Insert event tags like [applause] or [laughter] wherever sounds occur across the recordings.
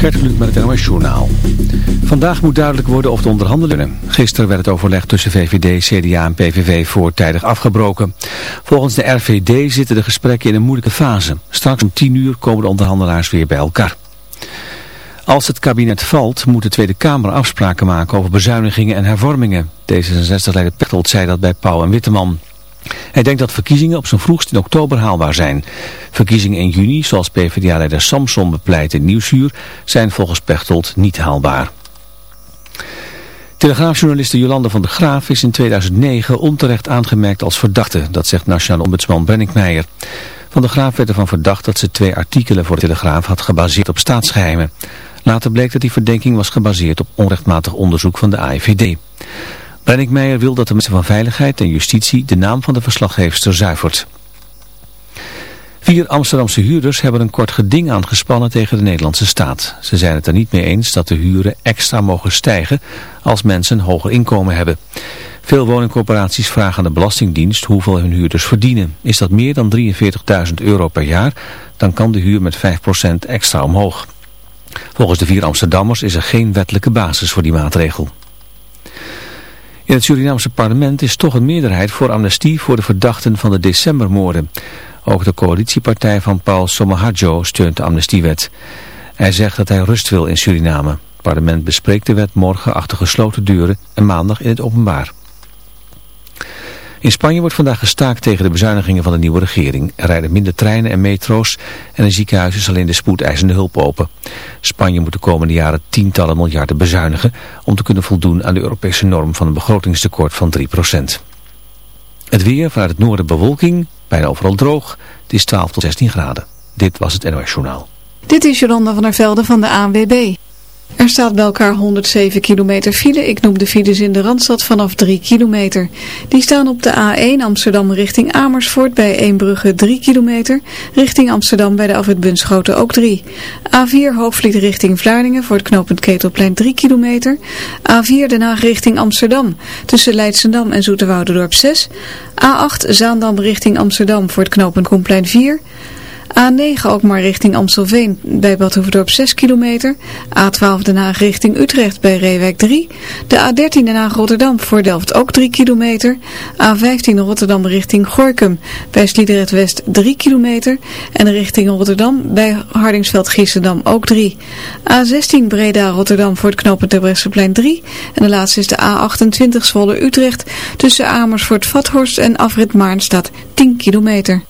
Gert Luc met het NOS Journaal. Vandaag moet duidelijk worden of de onderhandelingen. Gisteren werd het overleg tussen VVD, CDA en PVV voortijdig afgebroken. Volgens de RVD zitten de gesprekken in een moeilijke fase. Straks om 10 uur komen de onderhandelaars weer bij elkaar. Als het kabinet valt, moet de Tweede Kamer afspraken maken over bezuinigingen en hervormingen. D66-leider Pechtold zei dat bij Pauw en Witteman. Hij denkt dat verkiezingen op zijn vroegst in oktober haalbaar zijn. Verkiezingen in juni, zoals PvdA-leider Samson bepleit in Nieuwsuur, zijn volgens Pechtold niet haalbaar. Telegraafjournaliste Jolande van der Graaf is in 2009 onterecht aangemerkt als verdachte. Dat zegt Nationaal Ombudsman Brennick Meijer. Van der Graaf werd ervan verdacht dat ze twee artikelen voor de Telegraaf had gebaseerd op staatsgeheimen. Later bleek dat die verdenking was gebaseerd op onrechtmatig onderzoek van de AIVD. Brennick Meijer wil dat de minister van Veiligheid en Justitie de naam van de verslaggeefster zuivert. Vier Amsterdamse huurders hebben een kort geding aangespannen tegen de Nederlandse staat. Ze zijn het er niet mee eens dat de huren extra mogen stijgen als mensen een hoger inkomen hebben. Veel woningcorporaties vragen aan de Belastingdienst hoeveel hun huurders verdienen. Is dat meer dan 43.000 euro per jaar, dan kan de huur met 5% extra omhoog. Volgens de vier Amsterdammers is er geen wettelijke basis voor die maatregel. In het Surinaamse parlement is toch een meerderheid voor amnestie voor de verdachten van de decembermoorden. Ook de coalitiepartij van Paul Somohajo steunt de amnestiewet. Hij zegt dat hij rust wil in Suriname. Het parlement bespreekt de wet morgen achter gesloten deuren en maandag in het openbaar. In Spanje wordt vandaag gestaakt tegen de bezuinigingen van de nieuwe regering. Er rijden minder treinen en metro's en een ziekenhuis is alleen de spoedeisende hulp open. Spanje moet de komende jaren tientallen miljarden bezuinigen om te kunnen voldoen aan de Europese norm van een begrotingstekort van 3%. Het weer vanuit het noorden bewolking, bijna overal droog. Het is 12 tot 16 graden. Dit was het NOS Journaal. Dit is Jolanda van der Velde van de ANWB. Er staat bij elkaar 107 kilometer file. Ik noem de files in de Randstad vanaf 3 kilometer. Die staan op de A1 Amsterdam richting Amersfoort bij Eembrugge 3 kilometer. Richting Amsterdam bij de afwit Bunschoten ook 3. A4 Hoofdvliet richting Vlaardingen voor het knooppunt Ketelplein 3 kilometer. A4 Den Haag richting Amsterdam tussen Leidsendam en Zoeterwouderdorp 6. A8 Zaandam richting Amsterdam voor het knooppunt Koenplein 4. A9 ook maar richting Amstelveen bij Badhoevedorp 6 kilometer. A12 Den Haag richting Utrecht bij Reewijk 3. De A13 Den Haag Rotterdam voor Delft ook 3 kilometer. A15 Rotterdam richting Gorkum bij Sliedrecht West 3 kilometer. En richting Rotterdam bij Hardingsveld Giessendam ook 3. A16 Breda Rotterdam voor het knooppunt Terbrechtseplein 3. En de laatste is de A28 Zwolle Utrecht tussen Amersfoort Vathorst en Afrit Maarn staat 10 kilometer.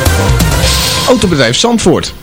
Autobedrijf Zandvoort,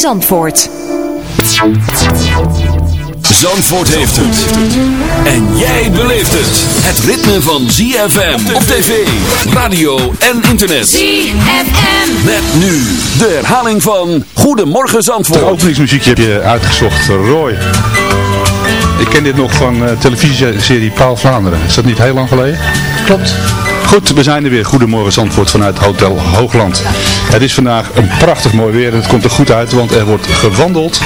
Zandvoort. Zandvoort heeft het. En jij beleeft het. Het ritme van ZFM op tv, radio en internet. ZFM. Met nu de herhaling van Goedemorgen Het Zandvoort. openingsmuziekje heb je uitgezocht, Roy. Ik ken dit nog van uh, televisieserie Paal Vlaanderen. Is dat niet heel lang geleden? Klopt. Goed, we zijn er weer. Goedemorgen Zandvoort vanuit Hotel Hoogland. Het is vandaag een prachtig mooi weer het komt er goed uit, want er wordt gewandeld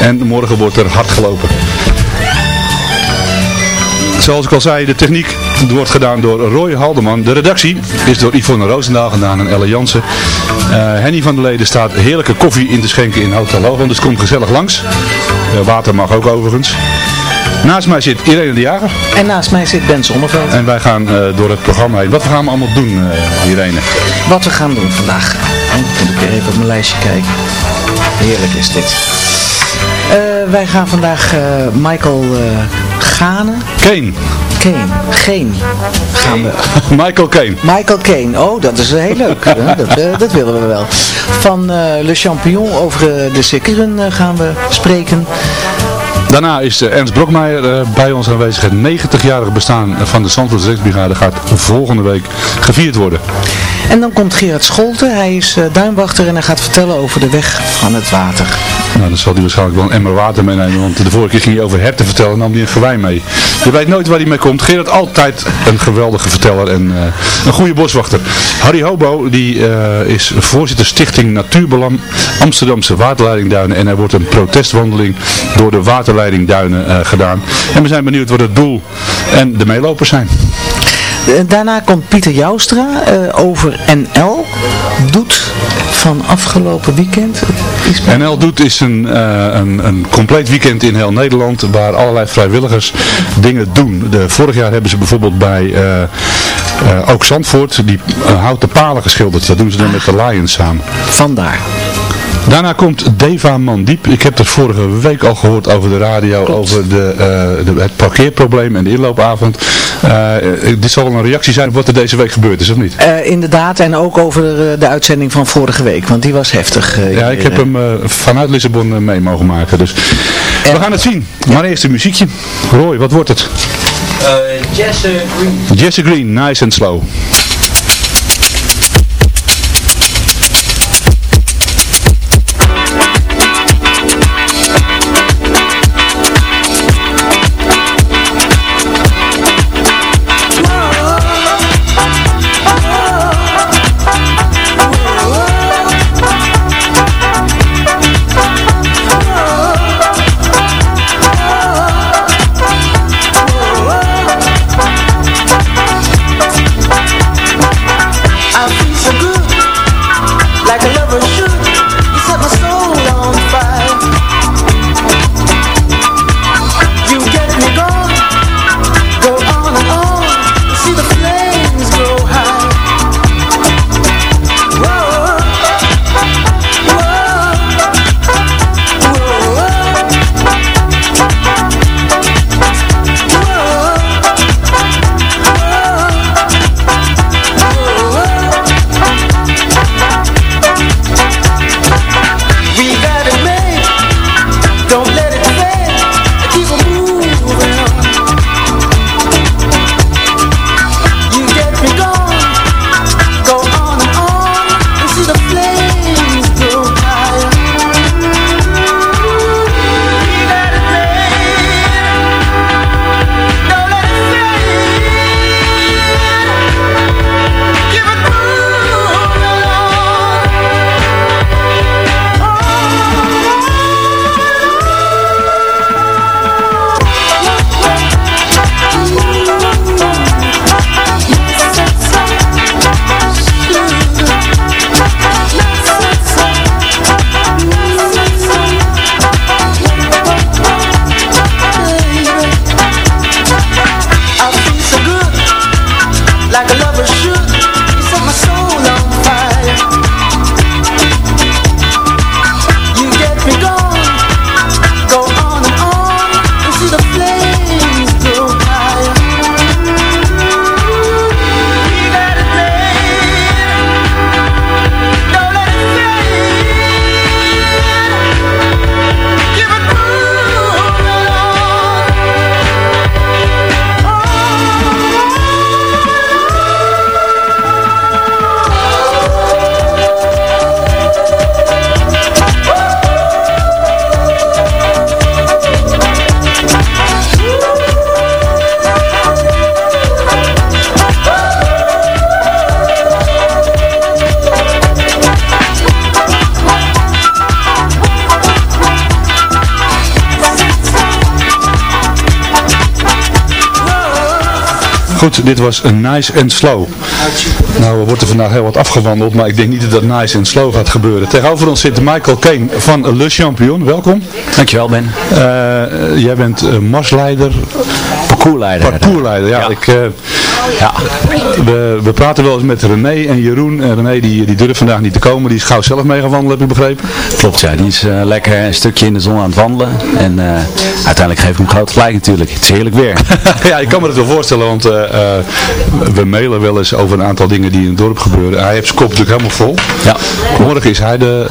en morgen wordt er hard gelopen. Zoals ik al zei, de techniek wordt gedaan door Roy Haldeman. De redactie is door Yvonne Roosendaal gedaan en Elle Jansen. Uh, Henny van der Leden staat heerlijke koffie in te schenken in Hotel Hoogland, dus kom gezellig langs. Uh, water mag ook overigens. Naast mij zit Irene de Jager. En naast mij zit Ben Zonneveld. En wij gaan uh, door het programma heen. Wat gaan we allemaal doen, uh, Irene? Wat we gaan doen vandaag. En moet ik even op mijn lijstje kijken. Heerlijk is dit. Uh, wij gaan vandaag Michael Gane. Kane. Kane. Geen. Gaan we. [laughs] Michael Kane. Michael Kane. Oh, dat is heel leuk. [laughs] dat, dat, willen we wel. Van Le Champignon over de circuitrun gaan we spreken. Daarna is uh, Ernst Brokmeijer uh, bij ons aanwezig. Het 90-jarige bestaan van de Zandvoortse Rechtsbrigade gaat volgende week gevierd worden. En dan komt Gerard Scholte. Hij is uh, duinwachter en hij gaat vertellen over de weg van het water. Nou, dan zal hij waarschijnlijk wel een emmer water meenemen. Want de vorige keer ging hij over herten vertellen en nam hij een gewei mee. Je weet nooit waar hij mee komt. Gerard altijd een geweldige verteller en uh, een goede boswachter. Harry Hobo die, uh, is voorzitter stichting Natuurbelang Amsterdamse Waterleidingduinen. En er wordt een protestwandeling door de waterleidingduinen uh, gedaan. En we zijn benieuwd wat het doel en de meelopers zijn. Daarna komt Pieter Joustra uh, over NL. Doet van afgelopen weekend. NL Doet is een, uh, een, een compleet weekend in heel Nederland waar allerlei vrijwilligers dingen doen. De, vorig jaar hebben ze bijvoorbeeld bij uh, ook Zandvoort die houten palen geschilderd. Dat doen ze dan met de Lions samen. Vandaar. Daarna komt Deva Mandiep. Ik heb het vorige week al gehoord over de radio, Klopt. over de, uh, de, het parkeerprobleem en de inloopavond. Uh, dit zal wel een reactie zijn op wat er deze week gebeurd is, of niet? Uh, inderdaad, en ook over de uitzending van vorige week, want die was heftig. ja, ik heb hem vanuit Lissabon mee mogen maken, dus en... we gaan het zien. Maar eerst een muziekje. Roy, wat wordt het? Jesse Green. Jesse Green, nice and slow. Dit was een Nice and Slow. Nou wordt er vandaag heel wat afgewandeld, maar ik denk niet dat dat Nice and Slow gaat gebeuren. Tegenover ons zit Michael Kane van Le Champion. Welkom. Dankjewel Ben. Uh, jij bent uh, marsleider. Parcoursleider. Parcoursleider, ja. ja. Ik, uh, ja. We, we praten wel eens met René en Jeroen. En René die, die durft vandaag niet te komen. Die is gauw zelf mee gaan wandelen, heb ik begrepen. Klopt, ja. Die is lekker een stukje in de zon aan het wandelen. En uiteindelijk geef ik hem groot gelijk natuurlijk. Het is heerlijk weer. [laughs] ja, ik kan me dat wel voorstellen, want we mailen wel eens over een aantal dingen die in het dorp gebeuren. Hij heeft zijn kop natuurlijk helemaal vol. Ja. Morgen is hij de,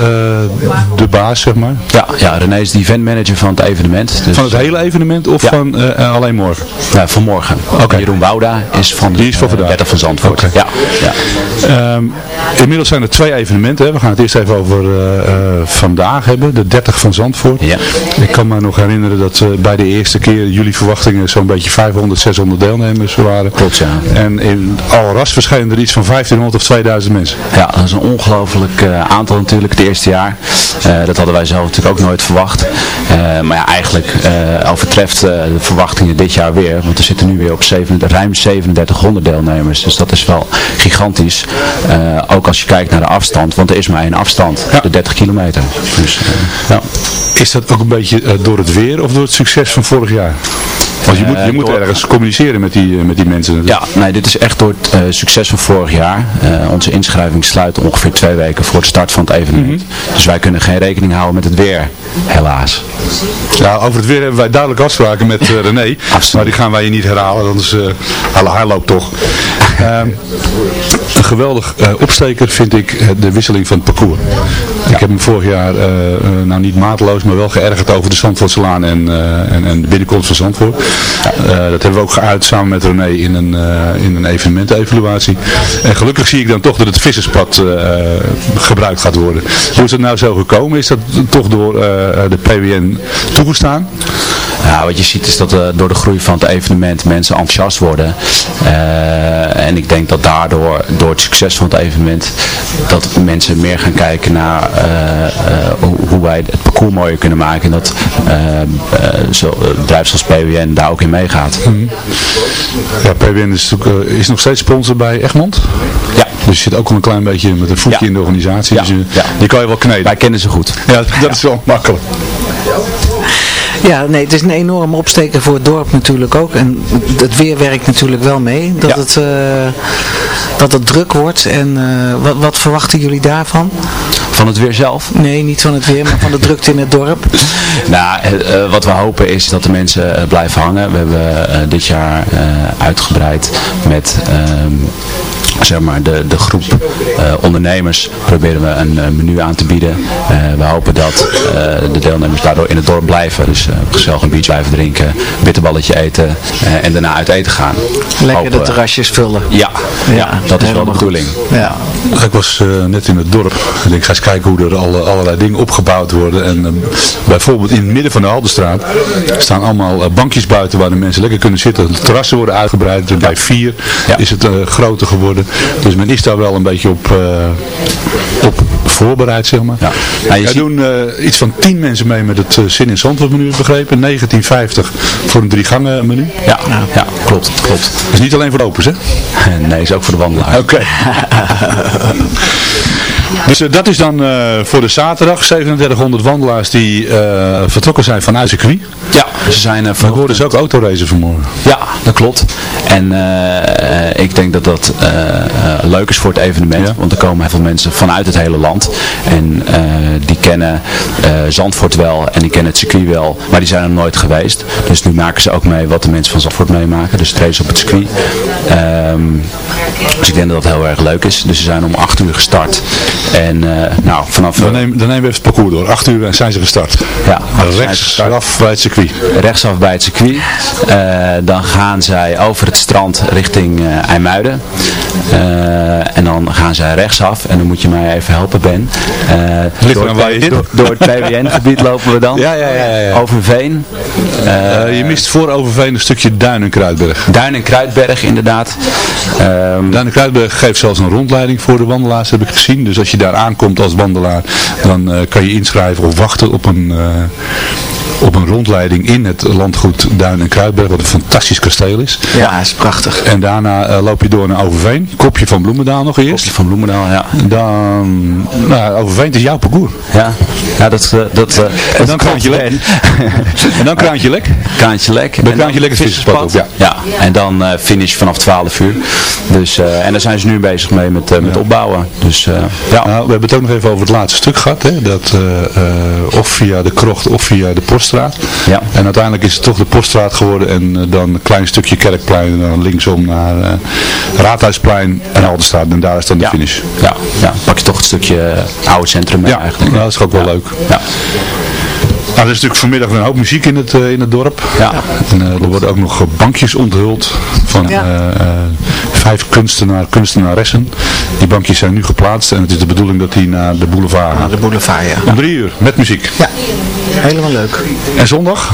de baas, zeg maar. Ja, ja, René is de eventmanager van het evenement. Dus, van het hele evenement of ja. van alleen morgen? Ja, van morgen. Okay. Jeroen Wouda is van Die is van uh, Van Zandvoort. Okay. Ja. ja. Um, inmiddels zijn er twee evenementen. Hè. We gaan het eerst even over uh, vandaag hebben. De 30 van Zandvoort. Ja. Ik kan me nog herinneren dat bij de eerste keer jullie verwachtingen zo'n beetje 500, 600 deelnemers waren. Klopt, ja. En in al ras verschenen er iets van 1500 of 2000 mensen. Ja, dat is een ongelooflijk aantal natuurlijk het eerste jaar. dat hadden wij zelf natuurlijk ook nooit verwacht. Uh, maar ja, eigenlijk uh, overtreft de verwachtingen dit jaar weer. Want we zitten nu weer op 7, ruim 3700 deelnemers. Dus dat is wel gigantisch. ook als je kijkt naar de afstand. Want er is maar één afstand. Ja. De 30 kilometer. Dus, ja. Is dat ook een beetje door het weer of door het succes van vorig jaar? Want je moet, je moet ergens communiceren met die, met die mensen. Ja, nee, dit is echt door het uh, succes van vorig jaar. Uh, onze inschrijving sluit ongeveer twee weken voor het start van het evenement. Mm -hmm. Dus wij kunnen geen rekening houden met het weer, helaas. Ja, over het weer hebben wij duidelijk afspraken met uh, [laughs] René. maar die gaan wij je niet herhalen, anders uh, hij loopt toch. [laughs] een geweldig opsteker vind ik de wisseling van het parcours. Ja. Ik heb hem vorig jaar, nou niet mateloos, maar wel geërgerd over de Zandvoortselaan en, en, en de binnenkomst van Zandvoort. Uh, dat hebben we ook geuit samen met René in een, uh, in een evenementevaluatie. En gelukkig zie ik dan toch dat het visserspad uh, gebruikt gaat worden. Hoe is het nou zo gekomen? Is dat toch door de PWN toegestaan? Ja, wat je ziet is dat uh, door de groei van het evenement mensen enthousiast worden. Uh, en ik denk dat daardoor, door het succes van het evenement, dat mensen meer gaan kijken naar uh, hoe, hoe, wij het parcours mooier kunnen maken. En dat zo, bedrijven zoals PWN daar ook in meegaat. Mm. Ja, PWN is, is nog steeds sponsor bij Egmond? Ja. Dus je zit ook al een klein beetje met een voetje ja. in de organisatie. Ja. Dus je, ja. die kan je wel kneden. Wij kennen ze goed. Ja, dat is wel makkelijk. Ja, nee, het is een enorme opsteker voor het dorp natuurlijk ook. En het weer werkt natuurlijk wel mee. Dat, ja. het, uh, dat het druk wordt. En uh, wat, wat verwachten jullie daarvan? Van het weer zelf? Nee, niet van het weer, maar van de drukte in het dorp. [laughs] nou, uh, wat we hopen is dat de mensen blijven hangen. We hebben dit jaar uitgebreid met zeg maar, de, de groep uh, ondernemers proberen we een uh, menu aan te bieden. Uh, we hopen dat de deelnemers daardoor in het dorp blijven. Dus gezellig een biertje blijven drinken, bitterballetje eten en daarna uit eten gaan. Lekker hopen, de terrasjes vullen. Ja, ja, ja dat is wel de bedoeling. Ja. Ik was net in het dorp en ik ga eens kijken hoe er alle, allerlei dingen opgebouwd worden. En bijvoorbeeld in het midden van de Haldenstraat staan allemaal bankjes buiten waar de mensen lekker kunnen zitten. De terrassen worden uitgebreid. Dus bij vier ja. is het groter geworden. Dus men is daar wel een beetje op, uh, op voorbereid, zeg maar. Ja. Nou, Wij doen uh, iets van 10 mensen mee met het uh, Zin in Zandvoort menu, begrepen. 1950 voor een drie gangen menu. Ja, ja, ja klopt, klopt. is niet alleen voor de opens, hè? [laughs] Nee, is ook voor de wandelaar. Oké. Okay. [laughs] Dus uh, dat is dan uh, voor de zaterdag 3700 wandelaars die uh, vertrokken zijn vanuit circuit. Ja, ze zijn hoorde dus ook autoracen vanmorgen. Ja, dat klopt. En ik denk dat dat leuk is voor het evenement. Ja. Want er komen heel veel mensen vanuit het hele land. En die kennen Zandvoort wel en die kennen het circuit wel. Maar die zijn er nooit geweest. Dus nu maken ze ook mee wat de mensen van Zandvoort meemaken. Dus race op het circuit. Um, dus ik denk dat dat heel erg leuk is. Dus ze zijn om 8 uur gestart. En uh, nou, vanaf... Dan, neem, dan nemen we even het parcours door. 8 uur en zijn ze gestart. Ja. Rechtsaf bij het circuit. Rechtsaf bij het circuit. Uh, dan gaan zij over het strand richting IJmuiden. en dan gaan zij rechtsaf. En dan moet je mij even helpen, Ben. door, het, door, door het PWN-gebied lopen we dan. Ja, ja, ja. ja. Overveen. je mist voor Overveen een stukje Duin en Kruidberg. Duin en Kruidberg, inderdaad. Duin en Kruidberg geeft zelfs een rondleiding voor de wandelaars, heb ik gezien. Dus als je daar aankomt als wandelaar, dan uh, kan je inschrijven of wachten op een, uh, op een rondleiding in het landgoed Duin en Kruidberg, wat een fantastisch kasteel is. Ja, is prachtig. En daarna eh, loop je door naar Overveen, kopje van Bloemendaal nog eerst. Kopje van Bloemendaal, ja. Dan, nou, Overveen is jouw parcours. Ja, ja dat, eh, dat, eh, En dan Kraantje Lek. [laughs] en dan Kraantje Lek. Kraantje Lek. Bij En Kraantje Lek is visserspad ook, ja. Ja, en dan finish vanaf 12 uur. Dus, en daar zijn ze nu bezig mee met, met opbouwen. Dus ja. Nou, we hebben het ook nog even over het laatste stuk gehad. Hè? Dat, of via de krocht of via de poststraat. Ja. En uiteindelijk is het toch de poststraat geworden. En eh, dan een klein stukje Kerkplein. En dan linksom naar eh, Raadhuisplein en Aldenstraat. En daar is dan de Ja. finish. Ja, ja, pak je toch het stukje eh, oude centrum mee Ja, eigenlijk. nou, dat is ook wel leuk. Ja. Nou, er is natuurlijk vanmiddag een hoop muziek in het, eh, in het dorp. Ja. En eh, er worden ook nog eh, bankjes onthuld van Ja. eh, eh, vijf kunstenaar, kunstenaressen. Die bankjes zijn nu geplaatst en het is de bedoeling dat die naar de boulevard Naar gaan. de boulevard, ja. Om drie uur, met muziek. Ja, helemaal leuk. En zondag?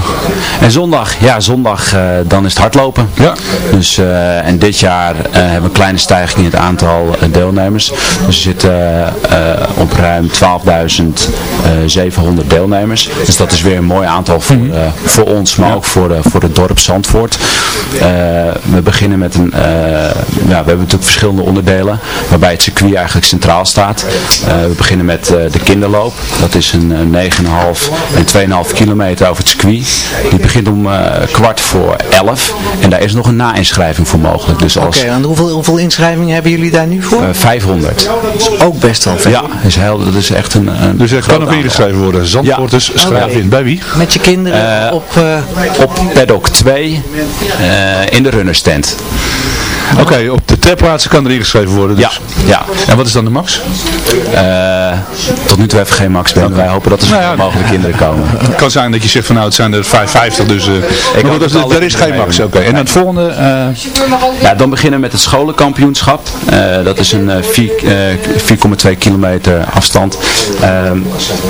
En zondag, ja, zondag eh, dan is het hardlopen. Ja. Dus, eh, en dit jaar eh, hebben we een kleine stijging in het aantal deelnemers. Dus we zitten eh, op ruim 12.700 deelnemers. Dus dat is weer een mooi aantal voor, Mhm. eh, voor ons, maar ook voor, eh, voor het dorp Zandvoort. Eh, we beginnen met een, eh, ja, we hebben natuurlijk verschillende onderdelen, waarbij het circuit eigenlijk centraal staat. Eh, we beginnen met eh, de kinderloop. Dat is een, een 9,5 en 2,5 kilometer over het circuit. Die begint om eh, kwart voor 11 en daar is nog een na-inschrijving voor mogelijk. Dus Oké, als en hoeveel, hoeveel inschrijvingen hebben jullie daar nu voor? eh, 500. Ook best wel veel. Ja, is heel, dat is echt een, een Dus er kan nog aantal. ingeschreven worden. Zandvoorters, schrijf Oké. Bij wie? Met je kinderen Eh, op... eh, Op paddock 2 eh, in de runnerstand. Oké, op de ter plaatse kan er ingeschreven worden. Dus. Ja, ja. En wat is dan de max? Eh, tot nu toe even geen max Ben. Wij hopen dat er zo Nou ja. mogelijk kinderen komen. Het kan zijn dat je zegt van nou het zijn er 550, dus eh, maar dat alle er is geen max. Oké, en het volgende, eh, Ja, dan beginnen we met het scholenkampioenschap. Dat is een eh, vier- eh, 4,2 kilometer afstand. Ehm,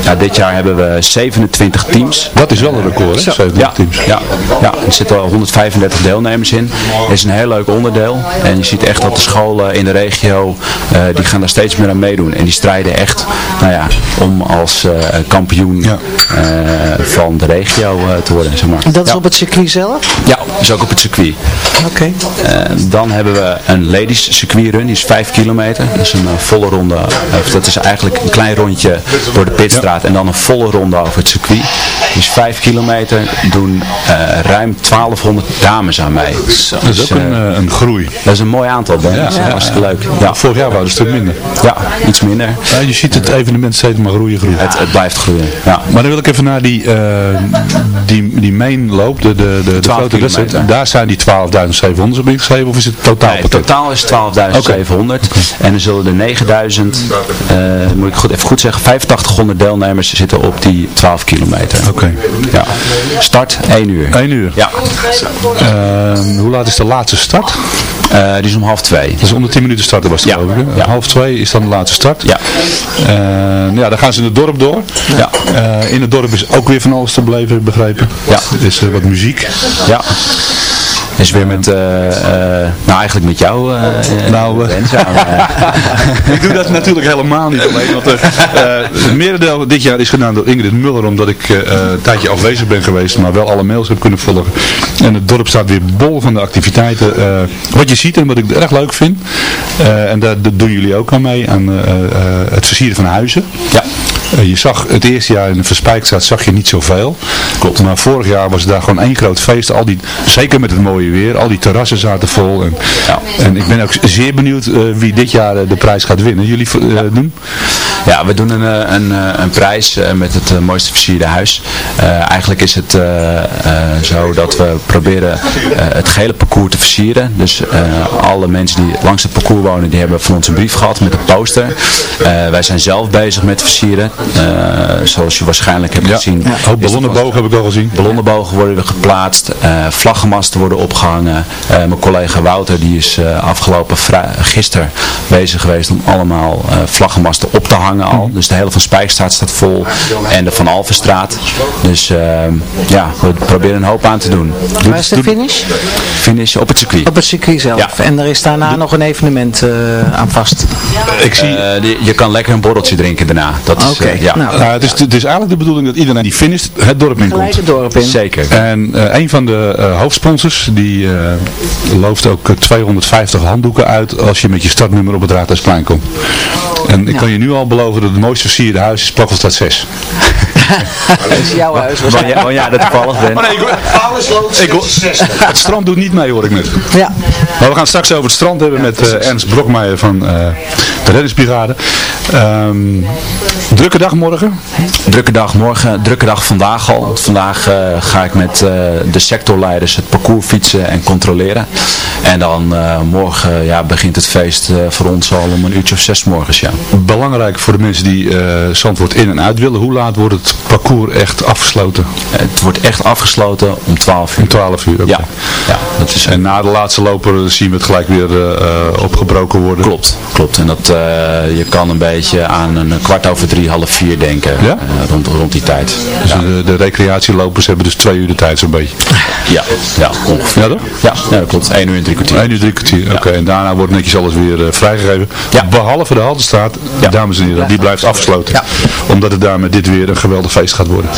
ja, dit jaar hebben we 27 teams. dat is wel een record hè, 70 Ja, teams. ja, ja, er zitten al 135 deelnemers in. Het is een heel leuk onderdeel. En je ziet echt dat de scholen in de regio, eh, die gaan daar steeds meer aan meedoen. En die strijden echt nou ja, om als eh, kampioen Ja. eh, van de regio eh, te worden. Zeg maar. dat is ja. op het circuit zelf? Ja, dus ook op het circuit. Oké. Eh, dan hebben we een ladies circuitrun, die is 5 kilometer. Dat is een volle ronde, of dat is eigenlijk een klein rondje door de pitstraat en dan een volle ronde over het circuit. Dus 5 kilometer doen eh, ruim 1200 dames aan mee. Dat is ook Dus, een, een groei. dat is een mooi aantal, Ben. dat is ja, hartstikke leuk. Ja. Vorig jaar waren het een stuk minder. Ja, iets minder. Ja, je ziet het evenement steeds maar groeien, groeien. Het, het blijft groeien. Ja. Maar dan wil ik even naar die, eh die, die main loop, de, de, de, de 12 grote wedstrijd. Daar zijn die 12.700 op ingeschreven of is het totaal Nee, totaal is 12.700 en er zullen er 9000, eh, moet ik goed, even goed zeggen, 8500 deelnemers zitten op die 12 kilometer. Oké. Ja. Start 1 uur. 1 uur. Ja, Eh, hoe laat is de laatste start? Eh, die is om half 2. Dat is om de 10 minuten starten was het Ja. geloof ik. Ja. Half 2 is dan de laatste start. Ja. Eh, ja, dan gaan ze in het dorp door. Ja. Eh, in het dorp is ook weer van alles te beleven, ik begrepen. Ja. Er is eh, wat muziek. Ja. Is weer met, eh, eh, nou eigenlijk met jou, eh Nou, [laughs] ik doe dat natuurlijk helemaal niet alleen. Want het merendeel dit jaar is gedaan door Ingrid Muller. Omdat ik een tijdje afwezig ben geweest. Maar wel alle mails heb kunnen volgen. En het dorp staat weer bol van de activiteiten. wat je ziet en wat ik erg leuk vind. en daar dat doen jullie ook aan mee. Aan het versieren van huizen. ja. Eh, je zag het eerste jaar in de Verspijkstraat zag je niet zoveel. Klopt. Maar vorig jaar was daar gewoon één groot feest. Al die, zeker met het mooie weer. Al die terrassen zaten vol. En, Ja. en ik ben ook zeer benieuwd eh, wie dit jaar eh, de prijs gaat winnen. Jullie eh, doen? Ja, we doen een, eh, een, eh, een prijs eh, met het mooiste versierde huis. Eigenlijk is het zo dat we proberen het gehele parcours te versieren. Dus alle mensen die langs het parcours wonen, die hebben van ons een brief gehad met een poster. Wij zijn zelf bezig met versieren. Zoals je waarschijnlijk hebt gezien. Ook ballonnenboog heb ik al gezien. Ballonnenbogen worden er geplaatst, vlaggenmasten worden opgehangen. Eh, mijn collega Wouter die is afgelopen gisteren bezig geweest om allemaal vlaggenmasten op te hangen. Hangen al. Dus de hele van Spijkstraat staat vol. En de Van Alvenstraat. Dus ehm, ja, we proberen een hoop aan te doen. Waar is de finish? Finish op het circuit. Op het circuit zelf. Ja. En er is daarna nog een evenement eh, aan vast. Ik zie... Eh, die- je kan lekker een borreltje drinken daarna. Dat is, Oké, eh, ja. nou. Het, is, het is eigenlijk de bedoeling dat iedereen die finisht het dorp in komt. het dorp in. Zeker. En eh, een van de eh, hoofdsponsors die eh, looft ook eh, 250 handdoeken uit als je met je startnummer op het Raadhuisplein komt. En ik Ja. kan je nu al beloven dat het mooiste versierde huis is Plakkelstad 6. Dat is jouw huis Wanneer waarschijnlijk. wanneer jij er toevallig bent. Maar nee, ik, ik, hoor- [laughs] het strand doet niet mee hoor ik net. Ja. Maar we gaan straks over het strand hebben met eh, Ernst Brokmeijer van eh, de reddingsbrigade. Ehm, drukke dag morgen. Drukke dag morgen, drukke dag vandaag al. Vandaag eh, ga ik met eh, de sectorleiders het parcours fietsen en controleren. En dan eh, morgen ja, begint het feest voor ons al om een uurtje of zes morgens. Ja. Belangrijk voor de mensen die Zandvoort in en uit willen. Hoe laat wordt het parcours echt afgesloten? Het wordt echt afgesloten om 12 uur. Om 12 uur. Ja, ja dat is En na de laatste loper zien we het gelijk weer opgebroken worden. Klopt, klopt. En dat, je kan een beetje aan een kwart over drie, half vier denken. Ja? eh, rond, rond die tijd. Dus Ja, de, de recreatielopers hebben dus twee uur de tijd zo'n beetje. ja, ja, ongeveer. Ja toch? Ja, ja, dat klopt. 1 uur en drie kwartier. 1 uur drie kwartier. Oké, en daarna wordt netjes alles weer eh, vrijgegeven. Ja. Behalve de Haltestraat, Ja. dames en heren, die blijft afgesloten. Ja. Omdat het daar met dit weer een geweldig feest gaat worden.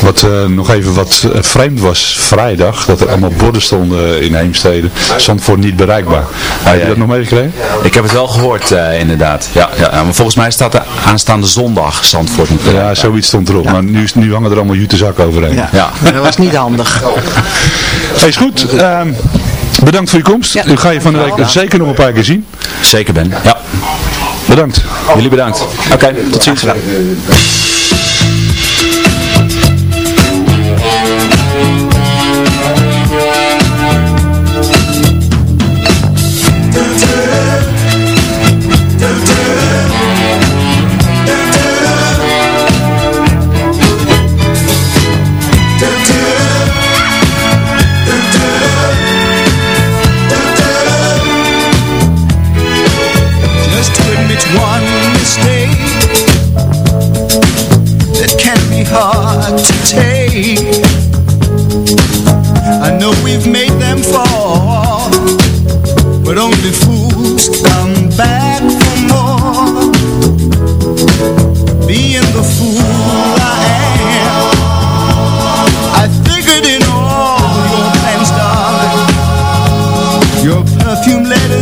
Wat eh, nog even wat vreemd was vrijdag, dat er allemaal borden stonden in Heemstede. Zandvoort niet bereikbaar. Heb je dat nog meegekregen? Ik heb het wel gehoord, eh, inderdaad. Ja, ja, maar volgens mij staat er aanstaande zondag Zandvoort niet. Ja, zoiets stond erop. Maar nu, is- nu hangen er allemaal jute zakken overheen. Ja. Ja. Dat was niet handig. [laughs] Hey, is goed. Ehm, bedankt voor je komst. Ja. U ga je van de week zeker nog een paar keer zien. Zeker ben. Ja, Bedankt. jullie bedankt. Oké, tot ziens.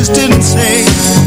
Didn't say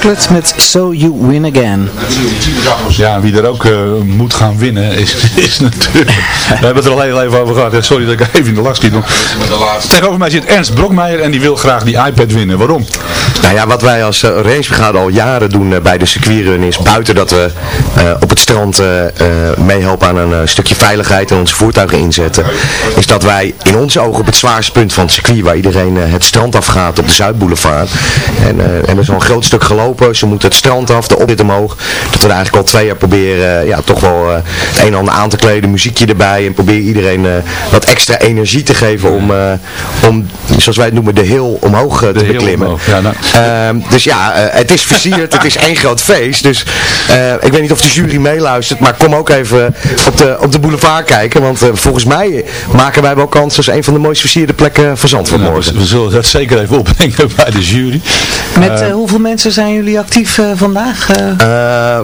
Chocolate met So You Win Again. Ja, wie er ook eh, moet gaan winnen is, [laughs] is natuurlijk... We hebben het er al heel even over gehad. hè. Sorry dat ik [laughs] even in de lach schiet. Tegenover mij zit Ernst Brokmeijer en die wil graag die iPad winnen. Waarom? Nou ja, wat wij als uh, racebrigade al jaren doen eh, bij de circuitrun is, buiten dat we eh, op het strand eh, eh, meehelpen aan een stukje veiligheid en onze voertuigen inzetten, is dat wij in onze ogen op het zwaarste punt van het circuit, waar iedereen het strand afgaat op de Zuidboulevard, en, en er is al een groot stuk gelopen, ze moeten het strand af, de oprit omhoog, dat we er eigenlijk al twee jaar proberen, ja, toch wel het een en ander aan te kleden, muziekje erbij, en proberen iedereen wat extra energie te geven om, om, zoals wij het noemen, de hill omhoog te beklimmen. omhoog, ja, nou. Ehm, dus ja, eh, het is versierd, het is één groot feest. Dus eh, ik weet niet of de jury meeluistert, maar kom ook even op de, op de boulevard kijken. Want eh, volgens mij maken wij wel kans als een van de mooist versierde plekken van Zandvoort Nou, morgen. we, we zullen dat zeker even opbrengen [laughs] bij de jury. Met hoeveel mensen zijn jullie actief vandaag?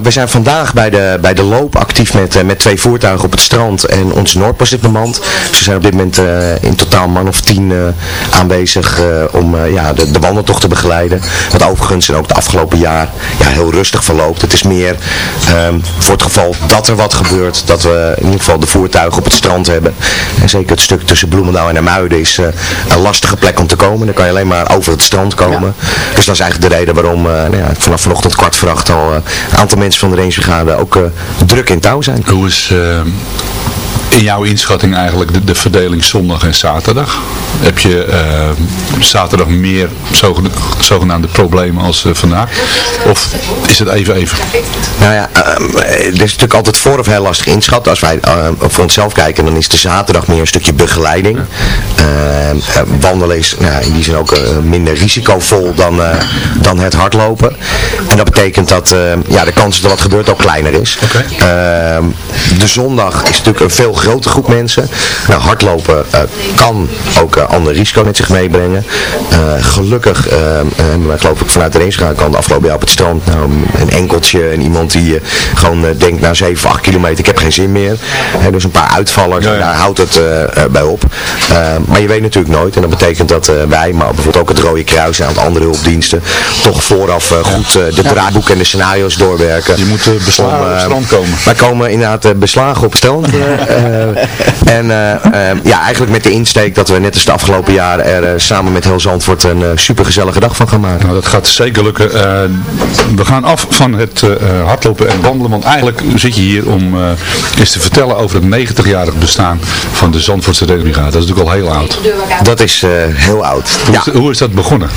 we zijn vandaag bij de, bij de loop actief met, met twee voertuigen op het strand en onze is bemand. Dus we zijn op dit moment eh, in totaal een man of tien eh, aanwezig eh, om eh, ja, de, de wandeltocht te begeleiden. Wat overigens en ook het afgelopen jaar ja, heel rustig verloopt. Het is meer ehm, voor het geval dat er wat gebeurt, dat we in ieder geval de voertuigen op het strand hebben. En zeker het stuk tussen Bloemendaal en Muiden is eh, een lastige plek om te komen. Dan kan je alleen maar over het strand komen. Dus dat is eigenlijk de reden waarom eh, nou ja, vanaf vanochtend kwart voor acht al eh, een aantal mensen van de Rangebrigade ook eh, druk in touw zijn. Hoe is eh, in jouw inschatting eigenlijk de, de verdeling zondag en zaterdag? Heb je eh, zaterdag meer zogen- zogenaamde problemen als eh, vandaag? Of is het even even? Nou ja, ehm, er is natuurlijk altijd vooraf heel lastig inschatten. Als wij eh, voor onszelf kijken, dan is de zaterdag meer een stukje begeleiding. Ehm, eh, wandelen is nou, in die zin ook minder risicovol dan, dan het hardlopen. En dat betekent dat eh, ja, de kans dat er wat gebeurt ook kleiner is. Ehm, de zondag is natuurlijk een veel grotere groep mensen. Nou, hardlopen eh, kan ook een ander risico met zich meebrengen. Eh, gelukkig, ehm, eh, maar geloof ik vanuit de racegaan kan de afgelopen jaar op het strand nou, een enkeltje en iemand die eh, gewoon eh, denkt na 7, 8 kilometer ik heb geen zin meer. Hè, dus een paar uitvallers, en daar houdt het eh, eh, bij op. Eh, maar je weet natuurlijk nooit en dat betekent dat eh, wij, maar bijvoorbeeld ook het Rode Kruis en aantal andere hulpdiensten, toch vooraf eh, goed eh, de draaiboeken en de scenario's doorwerken. Je moet beslagen op het strand komen. Wij komen inderdaad eh, beslagen op het strand. [laughs] eh, en eh, eh, ja, eigenlijk met de insteek dat we net als de afgelopen jaren er samen met heel Zandvoort een supergezellige dag van gaan maken. Nou, dat gaat zeker lukken. We gaan af van het hardlopen en wandelen, want eigenlijk zit je hier om eens te vertellen over het 90-jarig bestaan van de Zandvoortse Redbrigade. Dat is natuurlijk al heel oud. Dat is heel oud. Hoe, is, hoe is dat begonnen?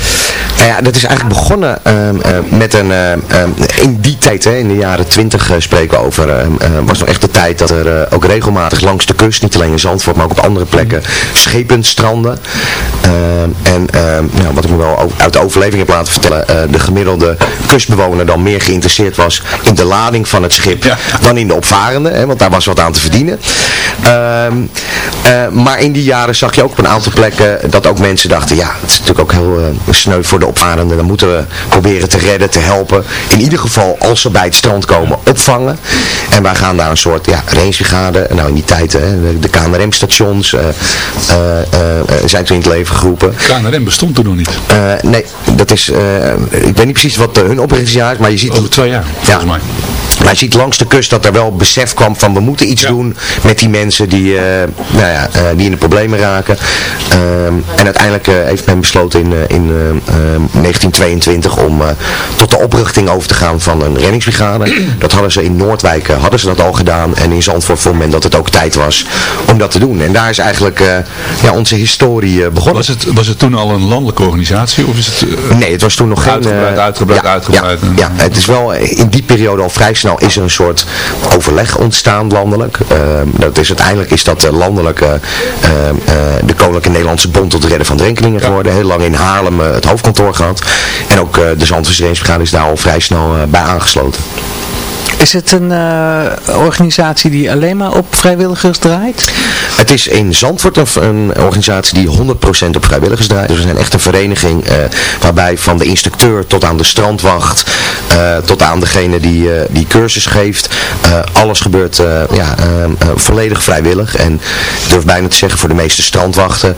Nou ja, dat is eigenlijk begonnen ehm, eh, met een, eh, ehm, in die tijd, hè, in de jaren twintig spreken we over, ehm, eh, was nog echt de tijd dat er ook regelmatig langs de kust, niet alleen in Zandvoort, maar ook op andere plekken, schepen stranden. Ehm, en nou, wat ik me wel uit de overleving heb laten vertellen, eh, de gemiddelde kustbewoner dan meer geïnteresseerd was in de lading van het schip dan in de opvarende, hè, want daar was wat aan te verdienen. Ehm, eh, maar in die jaren zag je ook op een aantal plekken dat ook mensen dachten, ja, het is natuurlijk ook heel eh, sneu voor de opvarenden, dan moeten we proberen te redden, te helpen. In ieder geval, als ze bij het strand komen, opvangen. En wij gaan daar een soort, ja, rangebrigade, nou die tijd, hè, de, KNRM-stations eh, eh, eh, zijn toen in het leven geroepen. KNRM bestond toen nog niet. Nee, dat is, ik weet niet precies wat hun oprichtingsjaar is, maar je ziet... Over twee jaar, volgens mij. Maar je ziet langs de kust dat er wel besef kwam van we moeten iets doen met die mensen die, eh, nou ja, eh, die in de problemen raken. Ehm, en uiteindelijk eh, heeft men besloten in, in eh, ehm, 1922 om tot de oprichting over te gaan van een reddingsbrigade. [clears throat] Dat hadden ze in Noordwijk hadden ze dat al gedaan en in Zandvoort vond men dat het ook tijd was om dat te doen. En daar is eigenlijk ja, onze historie begonnen. Was het, was het toen al een landelijke organisatie? Of is het, Nee, het was toen nog geen... Uitgebreid, eh, uitgebreid, ja, uitgebreid. Ja, ja, het is wel in die periode al vrij snel is er een soort overleg ontstaan landelijk. Ehm, dat is, uiteindelijk is dat eh, landelijk eh, ehm, eh, de Koninklijke Nederlandse Bond tot het redden van drenkelingen geworden. Heel lang in Haarlem het hoofdkantoor gehad. En ook de Zandvoortse Reddingsbrigade is daar al vrij snel bij aangesloten. Is het een eh, organisatie die alleen maar op vrijwilligers draait? Het is in Zandvoort een, een organisatie die 100% op vrijwilligers draait. Dus we zijn echt een vereniging eh, waarbij van de instructeur tot aan de strandwacht, eh, tot aan degene die, die cursus geeft, alles gebeurt ja, eh, eh, volledig vrijwillig. En ik durf bijna te zeggen voor de meeste strandwachten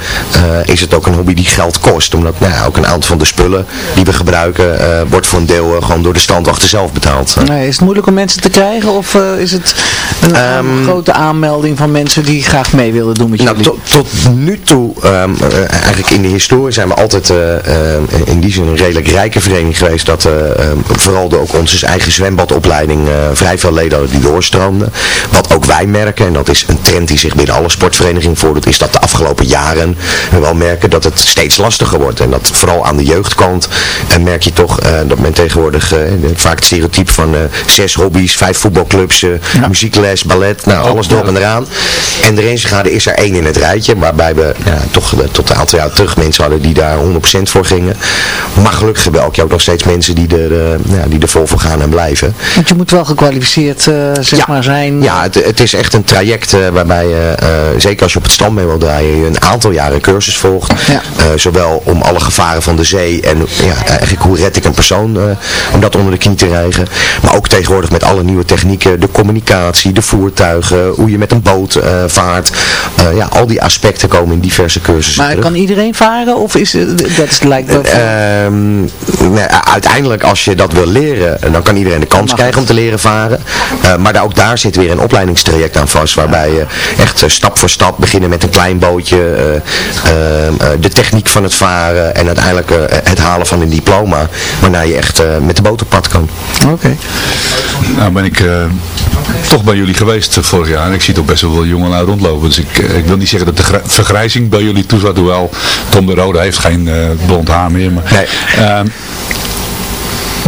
is het ook een hobby die geld kost. Omdat nou ja, ook een aantal van de spullen die we gebruiken wordt voor een deel gewoon door de strandwachten zelf betaald. Nee, is het moeilijk mensen te krijgen of eh, is het een Ehm, grote aanmelding van mensen die graag mee willen doen met Nou, jullie? tot, tot nu toe, ehm, eh, eigenlijk in de historie zijn we altijd eh, in die zin een redelijk rijke vereniging geweest. Dat eh, ehm, vooral door ook onze eigen zwembadopleiding vrij veel leden hadden die doorstroomden. Wat ook wij merken, en dat is een trend die zich binnen alle sportverenigingen voordoet, is dat de afgelopen jaren we wel merken dat het steeds lastiger wordt. En dat vooral aan de jeugdkant en merk je toch dat men tegenwoordig vaak het stereotype van zes hobby's, vijf voetbalclubs, eh, muziekles, ballet, nou alles erop en eraan. En de Rensegade is er één in het rijtje, waarbij we ja, toch eh, tot een aantal jaar terug mensen hadden die daar 100% voor gingen. Maar gelukkig hebben jaar ook nog steeds mensen die er, eh, ja, die er vol voor gaan en blijven. Want je moet wel gekwalificeerd zeg maar zijn. Ja, het, het is echt een traject waarbij je, zeker als je op het strand mee wil draaien, je een aantal jaren cursus volgt. Zowel om alle gevaren van de zee en ja, eigenlijk hoe red ik een persoon om dat onder de knie te krijgen. Maar ook tegenwoordig met alle nieuwe technieken, de communicatie, de voertuigen, hoe je met een boot eh, vaart. Eh, ja, al die aspecten komen in diverse cursussen Maar terug. kan iedereen varen of is het- dat lijkt wel... Ehm, nee, uiteindelijk als je dat wil leren, dan kan iedereen de kans krijgen om te leren varen. Eh, maar daar, ook daar zit weer een opleidingstraject aan vast, waarbij je echt stap voor stap beginnen met een klein bootje, eh, ehm, eh, de techniek van het varen en uiteindelijk het halen van een diploma, waarna je echt met de boot op pad kan. Oké. Nou ben ik eh, toch bij jullie geweest eh, vorig jaar en ik zie toch best wel veel jongelui rondlopen. Dus ik, eh, ik wil niet zeggen dat de vergrijzing bij jullie toezat, hoewel Tom de Rode heeft geen blond haar meer. Maar, Ehm,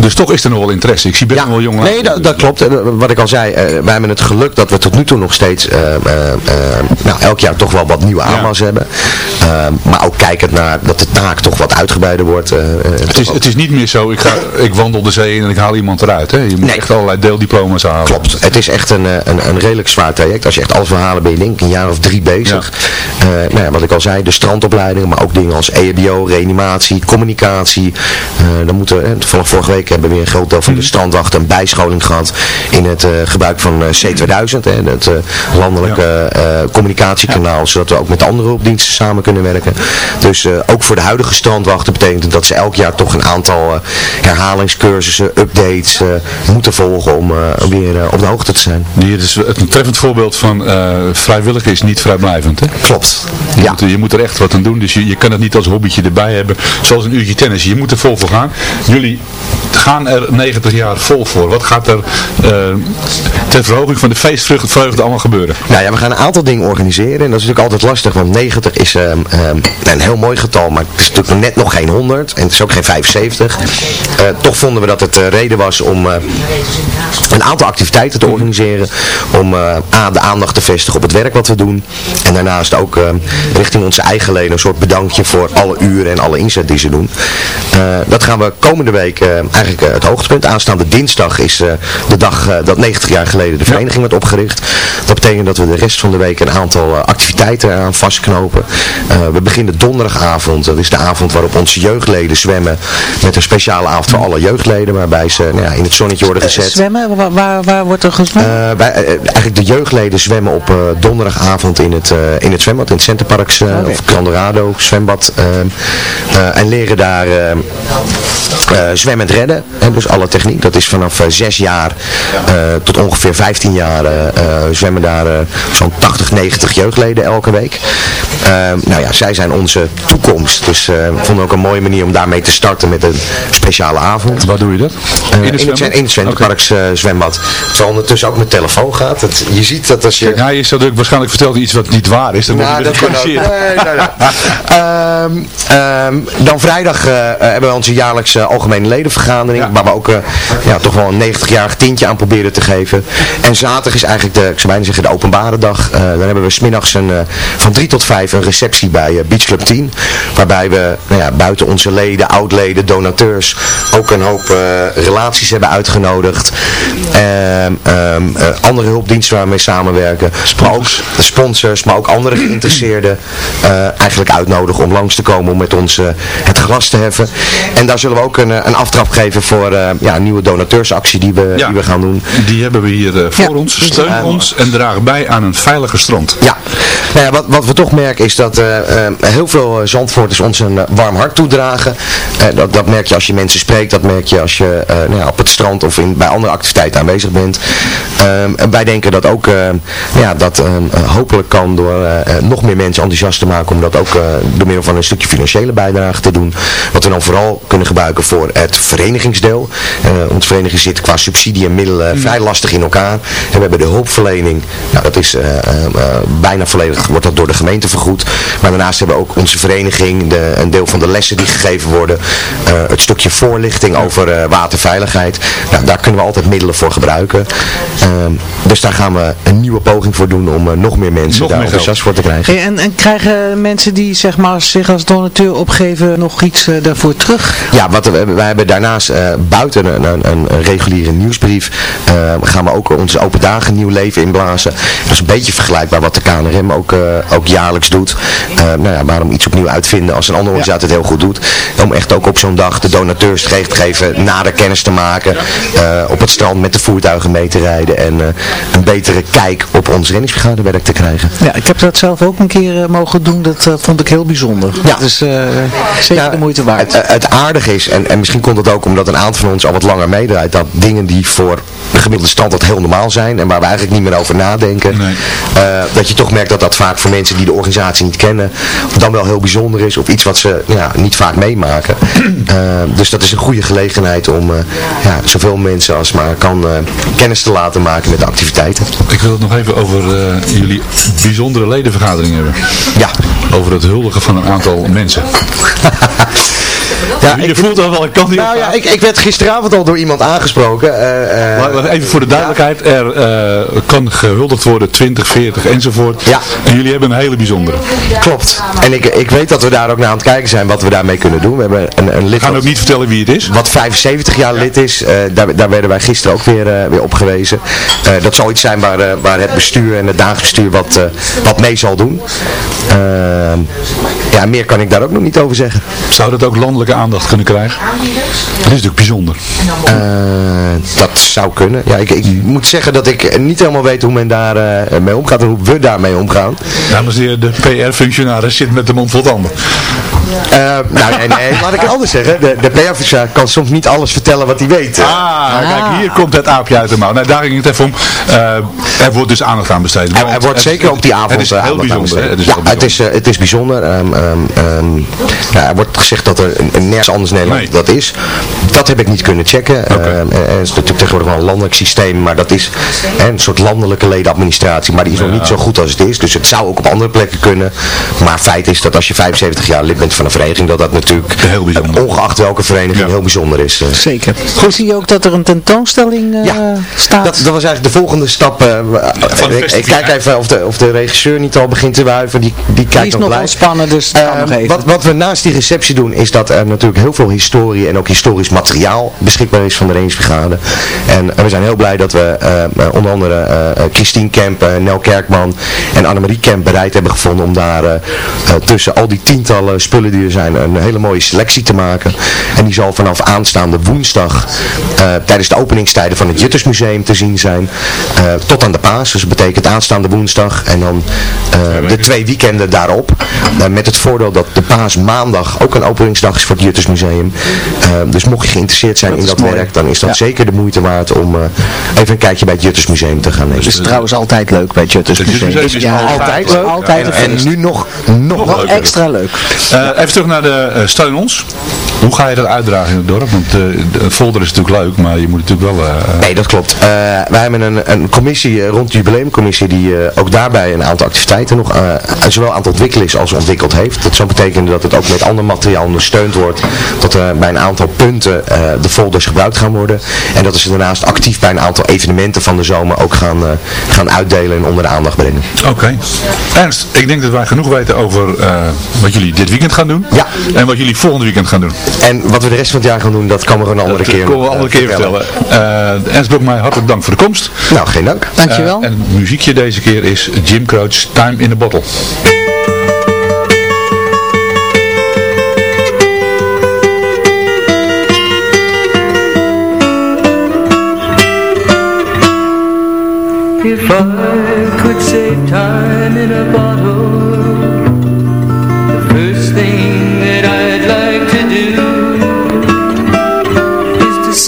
dus toch is er nog wel interesse. Ik zie best wel jongelui. Nee, dat, dat klopt. Eh, Wat ik al zei, eh, wij hebben het geluk dat we tot nu toe nog steeds eh, nou, elk jaar toch wel wat nieuwe aanwas hebben. Eh, maar ook kijkend naar dat de taak toch wat uitgebreider wordt. Het is, het is niet meer zo, ik, ga, ik wandel de zee in en ik haal iemand eruit. Hè? Je moet echt allerlei deeldiploma's halen. Klopt. Het is echt een, een, een redelijk zwaar traject. Als je echt alles wil halen ben je denk ik een jaar of drie bezig. Eh, nou ja, wat ik al zei, de strandopleiding, maar ook dingen als E EHBO, reanimatie, communicatie. Dan moeten, we, vanaf vorige week hebben we weer een groot deel van de strandwachten een bijscholing gehad in het eh, gebruik van eh, C2000, hè, het eh, landelijke communicatiekanaal, zodat we ook met andere hulpdiensten samen kunnen werken. Dus ook voor de huidige strandwachten betekent dat ze elk jaar toch een aantal herhalingscursussen, updates moeten volgen om weer op de hoogte te zijn. Hier is een treffend voorbeeld van eh, vrijwillig is niet vrijblijvend. Hè? Klopt. Je, moet, je moet er echt wat aan doen. Dus je, je kan het niet als hobbytje erbij hebben. Zoals een uurtje tennis. Je moet er vol voor gaan. Jullie gaan er 90 jaar vol voor. Wat gaat er eh, ter verhoging van de feestvreugde allemaal gebeuren? Nou ja, we gaan een aantal dingen organiseren. En dat is natuurlijk altijd lastig, want 90 is ehm, ehm, een heel mooi getal, maar het is natuurlijk net nog geen 100. En het is ook geen 75. Eh, toch vonden we dat het eh, reden was om een aantal activiteiten te organiseren. Om eh, A, de aandacht te vestigen op het werk wat we doen. En daarnaast ook eh, richting onze eigen leden een soort bedankje voor alle uren en alle inzet die ze doen. Dat gaan we komende week eigenlijk eh, het hoogtepunt. Aanstaande dinsdag is eh, de dag eh, dat 90 jaar geleden de vereniging werd opgericht. Dat betekent dat we de rest van de week een aantal activiteiten aan vastknopen. We beginnen donderdagavond. Dat is de avond waarop onze jeugdleden zwemmen. Met een speciale avond voor alle jeugdleden. Waarbij ze nou ja, in het zonnetje worden gezet. Zwemmen, waar, waar, waar wordt er eh, eigenlijk de jeugdleden zwemmen op donderdagavond in het, in het zwembad, in het Centerparks eh, of Clandorado zwembad. eh, eh, en leren daar eh, eh, zwemmend redden. Dus alle techniek. Dat is vanaf eh, zes jaar eh, tot ongeveer 15 jaar eh, zwemmen daar zo'n 80, 90 jeugdleden elke week. Eh, nou ja, zij zijn onze toekomst. Dus we vonden ook een mooie manier om daarmee te starten met een speciale avond. Waar doe je dat? In het in het Centerparks eh, zwembad. Terwijl ondertussen ook mijn telefoon gaat. Het, je ziet dat als je... Kijk, hij is natuurlijk waarschijnlijk verteld iets wat niet waar is. Dan moet Nou, je dat kan ook. Nee, nee, nee. [laughs] Ehm, ehm, dan vrijdag hebben we onze jaarlijkse algemene ledenvergadering. Waar we ook eh, ja, toch wel een 90-jarig tintje aan proberen te geven. En zaterdag is eigenlijk de, ik zou bijna zeggen, de openbare dag. Eh, dan hebben we smiddags een, eh, van 3 tot 5 een receptie bij Beach Club 10. Waarbij we nou ja, buiten onze leden, oud-leden, donateurs ook een hoop relaties hebben uitgenodigd. Ehm, ehm, eh, andere hulpdiensten waar we mee samenwerken. Ook de sponsors, maar ook andere geïnteresseerden eigenlijk uitnodigen om langs te komen om met ons het glas te heffen. En daar zullen we ook een, een aftrap geven voor eh, ja, een nieuwe donateursactie die we, die we gaan doen. Die hebben we hier eh, voor Ja. ons. Steun ons en draag bij aan een veiliger strand. Ja, nou ja wat, wat we toch merken is dat eh, eh, heel veel Zandvoorters ons een warm hart toedragen. Dat, dat merk je als je mensen spreekt, dat merk je als je eh, nou ja, op het strand of in, bij andere activiteiten aanwezig bent. Ehm, en wij denken dat ook, eh, ja, dat hopelijk kan door nog meer mensen enthousiast te maken om dat ook eh, door middel van een stukje financiële bijdrage te doen. Wat we dan vooral kunnen gebruiken voor het verenigingsdeel. Eh, onze vereniging zit qua subsidie en middelen vrij lastig in elkaar. En we hebben de hulpverlening, nou dat is eh, eh, eh, bijna volledig, wordt dat door de gemeente vergoed. Maar daarnaast hebben we ook onze vereniging, de, een deel van de lessen die gegeven worden, eh, het stukje voorlichting over eh, waterveiligheid. Nou, daar kunnen we altijd middelen voor gebruiken. Ehm, dus daar gaan we een nieuwe poging voor doen om nog meer mensen Nog daar meer enthousiast voor te krijgen. Hey, en, en krijgen mensen die zeg maar, zich als donateur opgeven nog iets daarvoor terug? Ja, wat we, wij hebben daarnaast eh, buiten een, een, een reguliere nieuwsbrief eh, gaan we ook onze open dagen nieuw leven inblazen. Dat is een beetje vergelijkbaar wat de KNRM ook, eh, ook jaarlijks doet. Nou ja, waarom iets opnieuw uitvinden als een andere organisatie het heel goed doet. Om echt ook op zo'n dag de donateurs te geven, nader kennis te maken. op het strand met de voertuigen mee te rijden en een betere kijk op ons reddingsbrigadewerk te krijgen. Ja, ik heb dat zelf ook een keer mogen doen. Dat vond ik heel bijzonder. Ja. Dat is zeker de moeite waard. Het, het aardige is, en, en misschien komt het ook omdat een aantal van ons al wat langer meedraait, dat dingen die voor de gemiddelde standaard heel normaal zijn en waar we eigenlijk niet meer over nadenken, eh, dat je toch merkt dat dat vaak voor mensen die de organisatie niet kennen, dan wel heel bijzonder is of iets wat ze ja, niet vaak meemaken. [clears throat] Eh, dus dat is een goede gelegenheid om eh, ja, zoveel mensen als maar kan kennis te laten maken met de activiteiten. Ik wil het nog even over jullie bijzondere ledenvergadering hebben. Ja. Over het huldigen van een aantal mensen. [laughs] Ja, je voelt al wel een kant die Nou ja, ik, ik werd gisteravond al door iemand aangesproken. eh, eh, even voor de duidelijkheid, er eh, kan gehuldigd worden 20, 40 enzovoort. Ja. En jullie hebben een hele bijzondere. Klopt. En ik, ik weet dat we daar ook naar aan het kijken zijn wat we daarmee kunnen doen. We hebben een, een lid We gaan ook niet vertellen wie het is. wat 75 jaar lid is. daar, daar werden wij gisteren ook weer, weer op gewezen. Dat zal iets zijn waar, waar het bestuur en het dagelijks bestuur wat, wat mee zal doen. Ja, meer kan ik daar ook nog niet over zeggen. Zou dat ook landelijke aandacht kunnen krijgen? Dat is natuurlijk bijzonder. Eh, dat zou kunnen. Ja, ik, ik moet zeggen dat ik niet helemaal weet hoe men daar eh, mee omgaat en hoe we daarmee omgaan. Dames en heren, de PR-functionaris zit met de mond vol tanden. Eh, nou, nee, nee, [laughs] laat ik het anders zeggen. De, de kan soms niet alles vertellen wat hij weet. Ah, kijk, hier komt het aapje uit de mouw. Nou, daar ging het even om. Eh, er wordt dus aandacht aan besteed. Er, er wordt het- zeker op die avond Het is eh, heel aandacht aan bijzonder. Het is ja, heel het is, het is bijzonder. Ehm, ehm, ehm, ja, er wordt gezegd dat er nergens anders in Nederland Nee. dat is. Dat heb ik niet kunnen checken. En- en het is natuurlijk tegenwoordig wel een landelijk systeem, maar dat is een soort landelijke ledenadministratie. Maar die is nog niet zo goed als het is. Dus het zou ook op andere plekken kunnen. Maar feit is dat als je 75 jaar lid bent van een vereniging, dat dat natuurlijk, Heel bijzonder. ongeacht welke vereniging, Ja. heel bijzonder is. eh. Zeker. Goed, zie je ook dat er een tentoonstelling eh, Ja, staat? Dat, dat was eigenlijk de volgende stap. eh, de ik, ik kijk even of de, of de regisseur niet al begint te wuiven. Die, die Die kijkt is nog ontspannen, dus Eh, nog even. wat, wat we naast die receptie doen is dat er natuurlijk heel veel historie en ook historisch materiaal beschikbaar is van de Reensbrigade. En eh, we zijn heel blij dat we eh, eh, onder andere eh, eh, Christine Kemp, eh, Nel Kerkman en Annemarie Kemp bereid hebben gevonden om daar eh, eh, tussen al die tientallen spullen die er zijn een hele mooie selectie te maken. En die zal vanaf aanstaande woensdag eh, tijdens de openingstijden van het Juttersmuseum te zien zijn. eh, tot aan de paas. Dus dat betekent aanstaande woensdag en dan eh, de twee weekenden daarop. Met het voordeel dat de paas maandag ook een openingsdag is voor het Juttersmuseum. Eh, dus mocht je geïnteresseerd zijn in dat mooi. werk, dan is dat Ja. zeker de moeite waard om eh, even een kijkje bij het Juttersmuseum te gaan nemen. Het is trouwens altijd leuk bij het Jutters Het Jutters Museum. Museum is ja, altijd leuk. Altijd En nu nog, nog, Nog extra leuk. Even terug naar de eh, steun ons. Hoe ga je dat uitdragen in het dorp? Want eh, de folder is natuurlijk leuk, maar je moet natuurlijk wel... eh, Nee, dat klopt. Eh, wij hebben een, een commissie eh, rond de jubileumcommissie die eh, ook daarbij een aantal activiteiten nog eh, zowel aan het ontwikkelen is als ontwikkeld heeft. Dat zou betekenen dat het ook met ander materiaal ondersteund wordt. Dat er bij een aantal punten eh, de folders gebruikt gaan worden. En dat ze daarnaast actief bij een aantal evenementen van de zomer ook gaan, eh, gaan uitdelen en onder de aandacht brengen. Oké. Ernst, ik denk dat wij genoeg weten over eh, wat jullie dit weekend gaan doen. Ja. En wat jullie volgende weekend gaan doen. En wat we de rest van het jaar gaan doen, dat kan we een andere Dat keer komen we een andere eh, keer vertellen. Eh Ernst Blokmeijer, hartelijk dank voor de komst. Nou, geen dank. Dankjewel. Eh, en het muziekje deze keer is Jim Croce, Time in a Bottle. If I could save time in a bottle,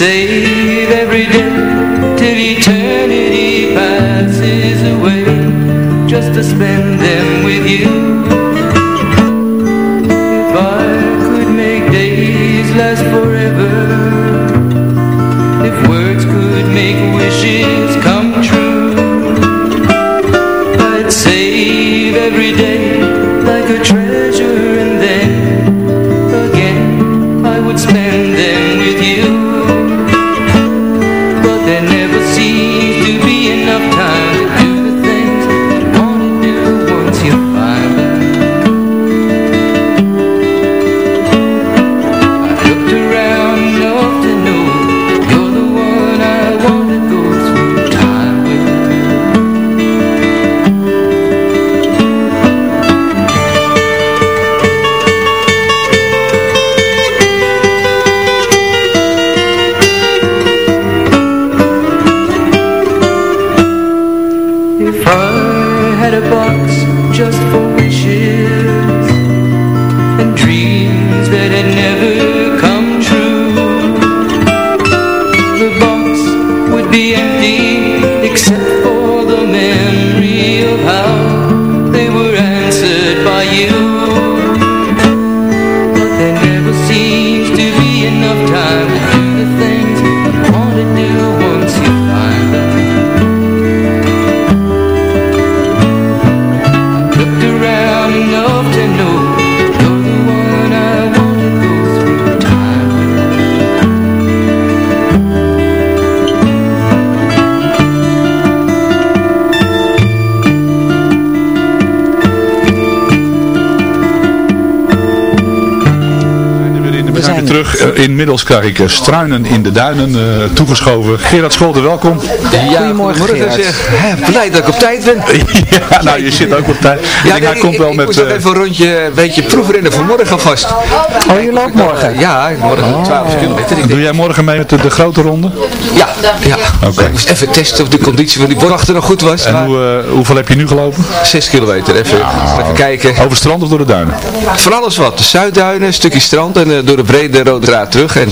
save every day till eternity passes away, just to spend them with you. Inmiddels krijg ik eh, struinen in de duinen eh, toegeschoven. Gerard Scholder, welkom. Ja, Goedemorgen, Gerard. zeg. Hè, blij dat ik op tijd ben. [laughs] ja, nou je zit ook op tijd. Ik denk, nee, hij komt ik, wel ik met... moest nog eh, even een rondje, een beetje proefrennen vanmorgen alvast. Oh, je loopt morgen? Ja, morgen 12 kilometer. Ik Doe jij morgen mee met de, de grote ronde? Ja, ja. Oké. Ik moest even testen of de conditie van die borachter nog goed was. En maar hoe, eh, hoeveel heb je nu gelopen? 6 kilometer, even, even kijken. Over strand of door de duinen? Van alles wat. De Zuidduinen, een stukje strand en eh, door de brede rode draad terug. En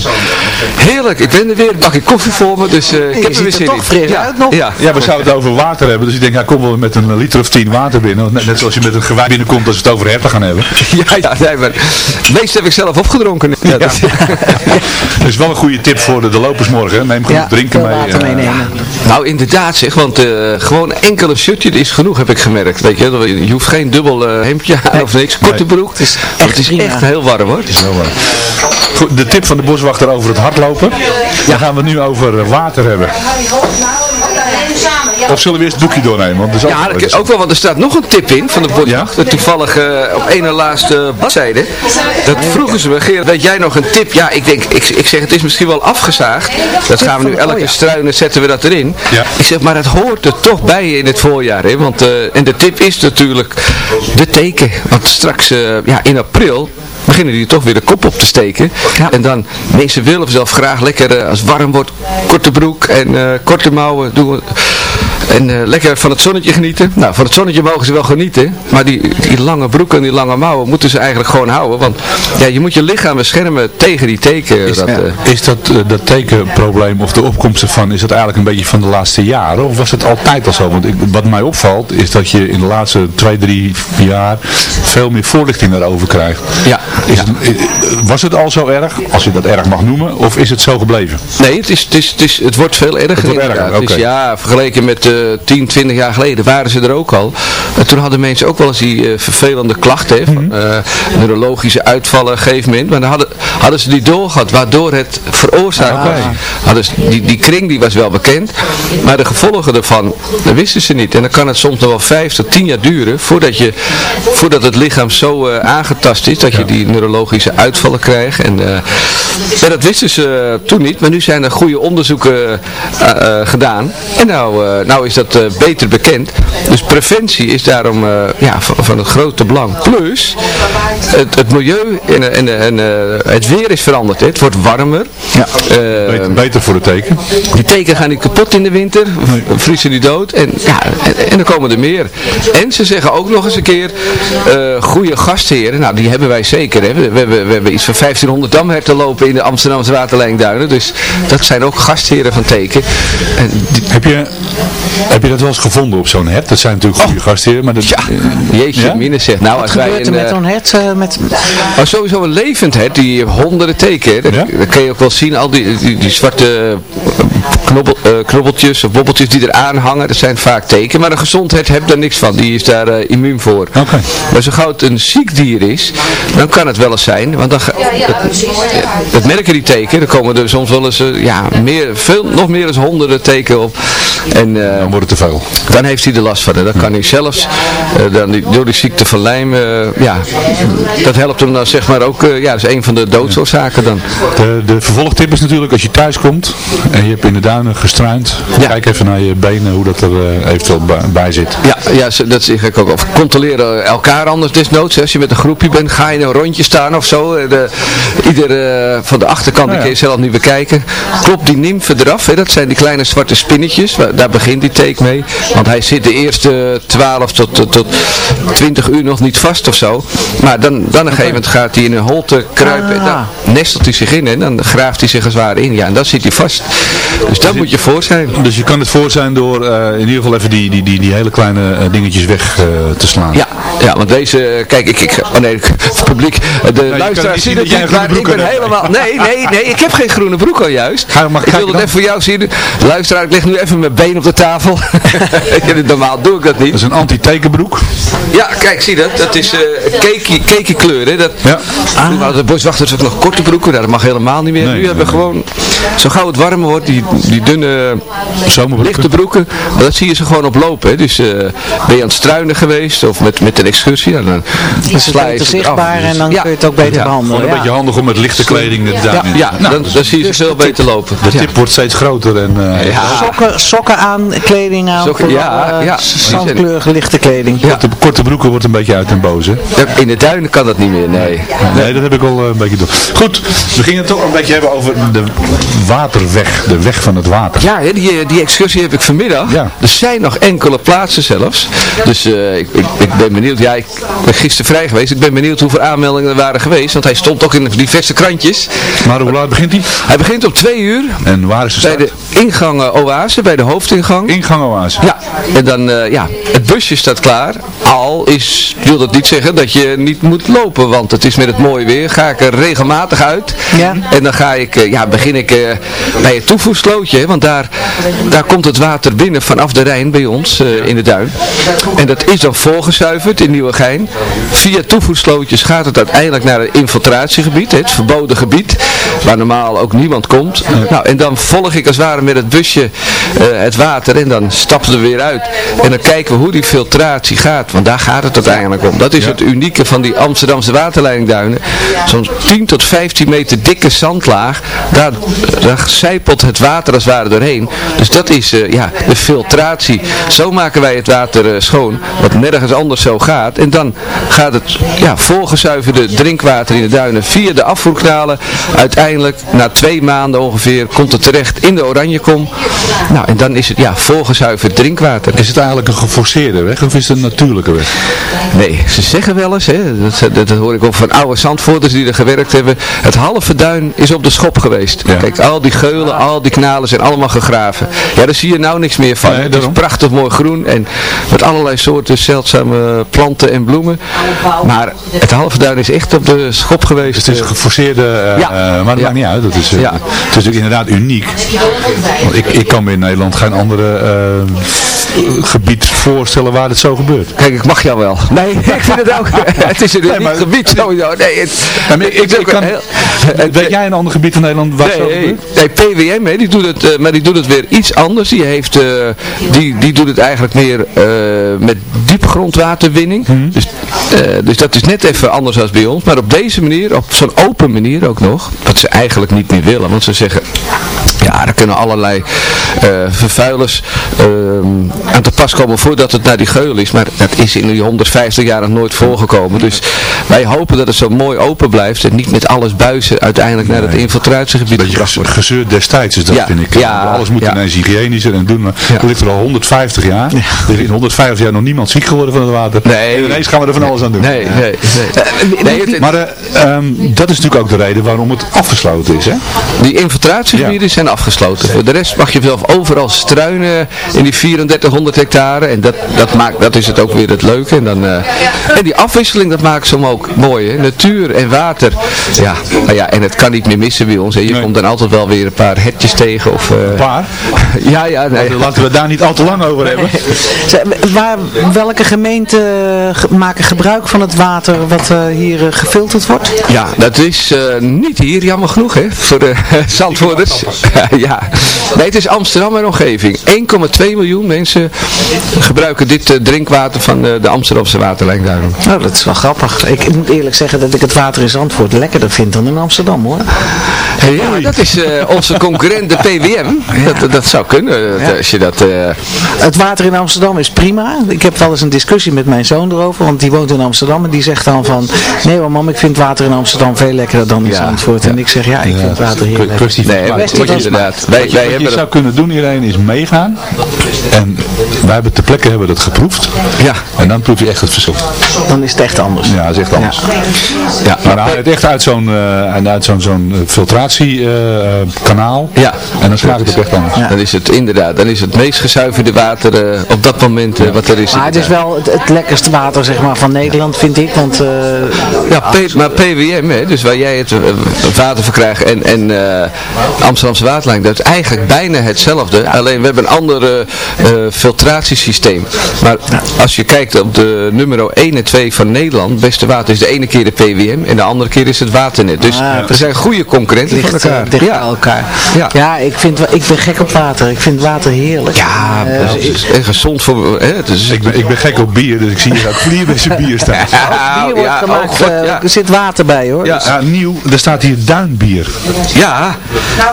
heerlijk, ik ben er weer. Een bakje koffie voor me, dus eh, ik heb er weer er zin in. ja, uit nog. Ja, Ja, we zouden het over water hebben. Dus ik denk, ja, kom wel met een liter of tien water binnen. Net, net zoals je met een gewei binnenkomt als we het over herten gaan hebben. [laughs] ja, ja nee, maar het meeste heb ik zelf opgedronken. Ja, dat- [laughs] Dat is wel een goede tip voor de, de lopers morgen. Neem genoeg Ja, drinken mee. water eh. meenemen. Nou, inderdaad zeg, want eh, gewoon enkel een shirtje is genoeg, heb ik gemerkt. Weet je, je hoeft geen dubbel eh, hemdje aan of niks. Korte broek. Het is echt, het is prima. echt heel warm hoor. Goed, de tip van de boswachter over het hardlopen. Dan gaan we het nu over eh, water hebben. Of zullen we eerst het boekje doornemen? Want het is Ja, ook, ook wel, want er staat nog een tip in van de boswachter. Ja? Toevallig eh, op ene laatste bladzijde. Dat vroegen ze me, Gerard, weet jij nog een tip? Ja, ik denk, ik, ik zeg, het is misschien wel afgezaagd. Dat gaan we nu elke Oh struinen, zetten we dat erin. Ja. Ik zeg, maar het hoort er toch bij in het voorjaar. Hè? Want, eh, en de tip is natuurlijk de teken. Want straks, ja, in april beginnen die toch weer de kop op te steken. En dan, mensen willen zelf graag lekker, eh, als het warm wordt, korte broek en eh, korte mouwen doen. En eh, lekker van het zonnetje genieten. Nou, van het zonnetje mogen ze wel genieten. Maar die, die lange broeken en die lange mouwen moeten ze eigenlijk gewoon houden. Want ja, je moet je lichaam beschermen tegen die teken. Is, dat, eh, is dat, eh, dat tekenprobleem of de opkomst ervan, is dat eigenlijk een beetje van de laatste jaren? Of was het altijd al zo? Want ik, wat mij opvalt, is dat je in de laatste twee, drie jaar veel meer voorlichting daarover krijgt. Ja, Is ja. Het, was het al zo erg, als je dat erg mag noemen, of is het zo gebleven? Nee, het, is, het, is, het, is, het wordt veel erger Het wordt erger, oké. Dus ja, vergeleken met, 10, 20 jaar geleden waren ze er ook al. En toen hadden mensen ook wel eens die eh, vervelende klachten, van, eh, neurologische uitvallen een gegeven moment. Maar dan hadden, hadden ze die doorgehad, waardoor het veroorzaakt was. Hadden ze, die, die kring die was wel bekend, maar de gevolgen ervan, dat wisten ze niet. En dan kan het soms nog wel 5 tot 10 jaar duren voordat, je, voordat het lichaam zo eh, aangetast is, dat je die neurologische uitvallen krijgt. En, eh, ja, dat wisten ze toen niet, maar nu zijn er goede onderzoeken eh, eh, gedaan. En nou, eh, nou is dat eh, beter bekend. Dus preventie is daarom eh, ja, van, van het grote belang. Plus, het, het milieu en, en, en eh, het weer is veranderd. Hè. Het wordt warmer. Ja. Eh, Beter, beter voor de teken. die teken gaan niet kapot in de winter, vriezen niet dood en, ja, en, en dan komen er meer. En ze zeggen ook nog eens een keer, eh goede gastheren, nou die hebben wij zeker. Hè. We, we, hebben- we hebben iets van 1500 damherten lopen in de Amsterdamse waterlijnduinen, dus dat zijn ook gastheren van teken. En die- Heb je, heb je dat wel eens gevonden op zo'n hert? Dat zijn natuurlijk goede gastheren, maar dat... ja, jeetje, Ja? zegt. Nou, Wat als wij er met eh, zo'n hert? eh, met... Maar sowieso een levend hert, die honderden teken. Dat, Ja? dat kun je ook wel zien, al die, die, die zwarte eh, knobbel, knobbeltjes of bobbeltjes die eraan hangen, dat zijn vaak teken. Maar een gezond hert heeft daar niks van, die is daar immuun voor. Oké. Maar zo gauw het een ziek dier is, dan kan het wel eens zijn, want dan, ga- dat, dat merken die teken, er komen er soms wel eens ja, meer, veel, nog meer dan honderden teken op. En, eh, Dan wordt het te veel. dan heeft hij er last van. En dan kan hij zelfs, eh, dan die, door die ziekte van Lijm, eh, ja, dat helpt hem dan zeg maar ook, eh, ja, dat is een van de doodsoorzaken dan. De, de vervolgtip is natuurlijk als je thuis komt en je hebt in de duinen gestruind, Ja. kijk even naar je benen hoe dat er eh, eventueel bij, zit. Ja, ja, dat zeg ik ook. Of controleren elkaar anders desnoods. hè. Als je met een groepje bent, ga je in een rondje staan of zo. Eh, De, ieder eh, van de achterkant, Ja, ja. kun je zelf niet bekijken. Klopt die nymfen eraf, hè? dat zijn die kleine zwarte spinnetjes. Waar- Daar begint die take mee. Want hij zit de eerste 12 tot, tot, tot 20 uur nog niet vast of zo. Maar dan, dan een gegeven moment gaat hij in een holte kruipen. En Ah. dan nestelt hij zich in en dan graaft hij zich als ware in. Ja, en dan zit hij vast. Dus daar moet je voor zijn. Dus je kan het voor zijn door eh, in ieder geval even die, die, die, die hele kleine eh, dingetjes weg eh, te slaan. Ja, ja, want deze, kijk, ik, ik oh nee, [laughs] het publiek, de kan niet luisteraars zien zien het dat niet, maar ik ben helemaal, nee, nee, nee, ik heb geen groene broek al juist. Ga, ik wil het even voor jou zien. Luisteraar, ik leg nu even mijn been op de tafel. [laughs] Normaal doe ik dat Dat niet. is een anti-tekenbroek. Ja, kijk, zie dat, dat is eh cakey, kleur, hè. Dat, Ja. Hadden de boswachters ook nog korte broeken, nou, dat mag helemaal niet meer. Nee, nu hebben we nee, gewoon, zo gauw het warmer wordt, die, die dunne Zomerbroeken. lichte broeken, maar dat zie je ze gewoon op lopen. Hè. Dus eh, ben je aan het struinen geweest of met, met een excursie, nou, dan Is het sla je beter zichtbaar en dan Ja. kun je het ook beter Ja. behandelen. Gewoon een ja. beetje handig om met lichte kleding duin in. Ja, Nou, dan, dan zie je ze veel beter lopen. De Ja. tip wordt steeds groter en eh, Ja. Sokken, sokken aan, kleding aan, Sokken, vooral, ja, eh, ja. zandkleurige lichte kleding. Ja. korte, korte broeken wordt een beetje uit en. Hè? In de duinen kan dat niet meer, nee. Nee, dat heb ik al eh, een beetje door. Goed, we gingen het toch een beetje hebben over de waterweg, de weg van het water. Ja, hè, die, die excursie heb ik vanmiddag. Ja. Er zijn nog enkele plaatsen zelfs. Dus eh, ik, ik, ik ben benieuwd. Ja, ik ben gisteren vrij geweest. Ik ben benieuwd hoeveel aanmeldingen er waren geweest. Want hij stond ook in diverse krantjes. Maar hoe laat begint die? Hij begint om twee uur. En waar is de Bij de ingang eh, Oase, bij de hoofdingang. Ingang Oase. Ja, en dan, eh, ja, het busje staat klaar. Al is, wil dat niet zeggen dat je niet moet lopen, want het is met het mooie weer. Ga ik er regelmatig uit. Ja. En dan ga ik, eh, ja, begin ik eh, bij het toevoerslootje, hè, want daar, daar komt het water binnen vanaf de Rijn bij ons eh, in de duin. En dat is dan voorgezuiverd in Nieuwegein. Via toevoerslootjes gaat het uiteindelijk naar het infiltratiegebied, het verboden gebied, waar normaal ook niemand komt. Nou, en dan volg ik als het ware met het busje eh, het water en dan stappen we weer uit. En dan kijken we hoe die filtratie gaat, want daar gaat het uiteindelijk om. Dat is het unieke van die Amsterdamse waterleidingduinen. Zo'n 10 tot 15 meter dikke zandlaag, daar, daar zijpelt het water als het ware doorheen. Dus dat is eh, ja, de filtratie. Zo maken wij het water eh, schoon, wat nergens anders zo gaat. En dan gaat het ja, volgezuiverde drinkwater in de duinen via de afvoerkanalen. Uiteindelijk, na twee maanden ongeveer, komt het terecht in de Oranjekom. Nou, en dan is het ja, volgezuiverd drinkwater. Is het eigenlijk een geforceerde weg of is het een natuurlijke weg? Nee, ze zeggen wel eens, hè, dat, dat, dat hoor ik ook van oude zandvoerders die er gewerkt hebben. Het halve duin is op de schop geweest. Ja. Kijk, al die geulen, al die knalen zijn allemaal gegraven. Ja, daar zie je nou niks meer van. Nee, het is prachtig mooi groen en met allerlei soorten zeldzame planten en bloemen. Maar het halve duin is echt op de schop geweest. Dus het is een geforceerde, eh, Ja. eh, maar dat Ja. maakt niet uit. Dat is, Ja. Het is natuurlijk inderdaad uniek. Want ik, ik kan me in Nederland geen andere gebied voorstellen waar het zo gebeurt. Kijk, ik mag jou wel. Nee, [laughs] ik vind het ook. [laughs] het is een uniek gebied sowieso. Nee, het, ik, ik kan, [laughs] weet jij een ander gebied in Nederland waar zo Nee, gebeurt? nee, PWM, hè, die doet het, eh, maar die doet het weer iets anders. Die, heeft, eh, die, die doet het eigenlijk meer eh, met diepgrondwaterwinning. Mhm. Dus, eh, dus dat is net even anders dan bij ons. Maar op deze manier, op zo'n open manier ook nog, wat ze eigenlijk niet meer willen. Want ze zeggen, ja, er kunnen allerlei eh, vervuilers ehm, aan te pas komen voordat het naar die geul is. Maar dat is in die 150 jaar nog nooit voorgekomen. Dus wij hopen dat het zo mooi open blijft en niet met alles buizen uiteindelijk naar het infiltratiegebied Beetje gebracht wordt. gezeurd destijds is dat, Ja, vind ik. ja, Alles moet ja. ineens hygiënischer en doen. Maar er ligt er al 150 jaar. Er is in 150 jaar nog niemand ziek geworden van het water. Nee. En ineens gaan we er van alles aan doen. Nee, nee, nee. nee het- Maar eh, ehm, dat is natuurlijk ook de reden waarom het afgesloten is, hè? Die infiltratiegebieden zijn afgesloten. Voor de rest mag je zelf overal struinen in die 3400 hectare. En dat, dat, maakt, dat is het ook weer het leuke. En, dan, eh, en die afwisseling, dat maakt ze hem ook mooi. Hè? Natuur en water. Ja, nou ja, en het kan niet meer missen bij ons. Hè? Je komt dan altijd wel weer een paar hertjes tegen. Of, een paar? [laughs] Ja, ja. Nee. Laten, we daar niet al te lang over hebben. [laughs] Zeg, Waar, welke gemeenten ge- maken gebruik van het water wat eh, hier eh, gefilterd wordt? Ja, dat is eh, niet hier, jammer genoeg, hè, voor de [laughs] Zandvoorters. [laughs] ja, nee, het is Amsterdam en omgeving. 1,2 miljoen mensen gebruiken dit eh, drinkwater van eh, de Amsterdamse waterlijnduinen. Nou, dat is wel grappig. Ik moet eerlijk zeggen dat ik het water in Zandvoort lekkerder vind dan in Amsterdam hoor. Ja, dat is eh, onze concurrent, de PWM. Dat, dat zou kunnen, als je dat... Het water in Amsterdam is prima. Ik heb wel eens een discussie met mijn zoon erover, want die woont in Amsterdam en die zegt dan van, nee hoor mam, ik vind water in Amsterdam veel lekkerder dan in Ja, Zandvoort. En ik zeg, ja, ik vind het water heel lekker. Kwestie van Nee, smaak. Wat je inderdaad. Wij, Wat je, wij wat je hebben zou kunnen doen, iedereen, is meegaan. En wij hebben ter plekke hebben we dat geproefd. Ja. En dan proef je echt het verschil. Dan is het echt anders. Ja, dat is echt anders. Ja, Maar dan haal je het echt uit zo'n uh, uit zo'n zo'n filtratiekanaal. Ja. En dan smaakt het ook echt anders. Dan is het inderdaad, dan is het meest gezuiverde water eh, op dat moment eh, wat er is. Maar het is wel het, het lekkerste water zeg maar, van Nederland, vind ik. Want, eh, Ja, P- maar PWM, hè, dus waar jij het eh, water verkrijgt en, en eh, Amsterdamse dat is eigenlijk bijna hetzelfde. Alleen we hebben een ander eh, eh, filtratiesysteem. Maar als je kijkt op de nummer 1 en 2 van Nederland, beste water is de ene keer de PWM en de andere keer is het waternet. Dus Ah, er zijn goede concurrenten van ligt eh, elkaar. dicht ja. bij elkaar. Ja. Ja, ik, vind, ik ben gek op water. Ik vind water heerlijk. Ja, Eh, is en gezond voor... Hè, het is, Ik ben, ik ben gek op bier, dus ik zie hier ook vlierbisse bier staan. Als bier wordt ja, gemaakt, oh God, eh, ja. er zit water bij hoor. Ja. Dus- Ja, nieuw, er staat hier duinbier. ja,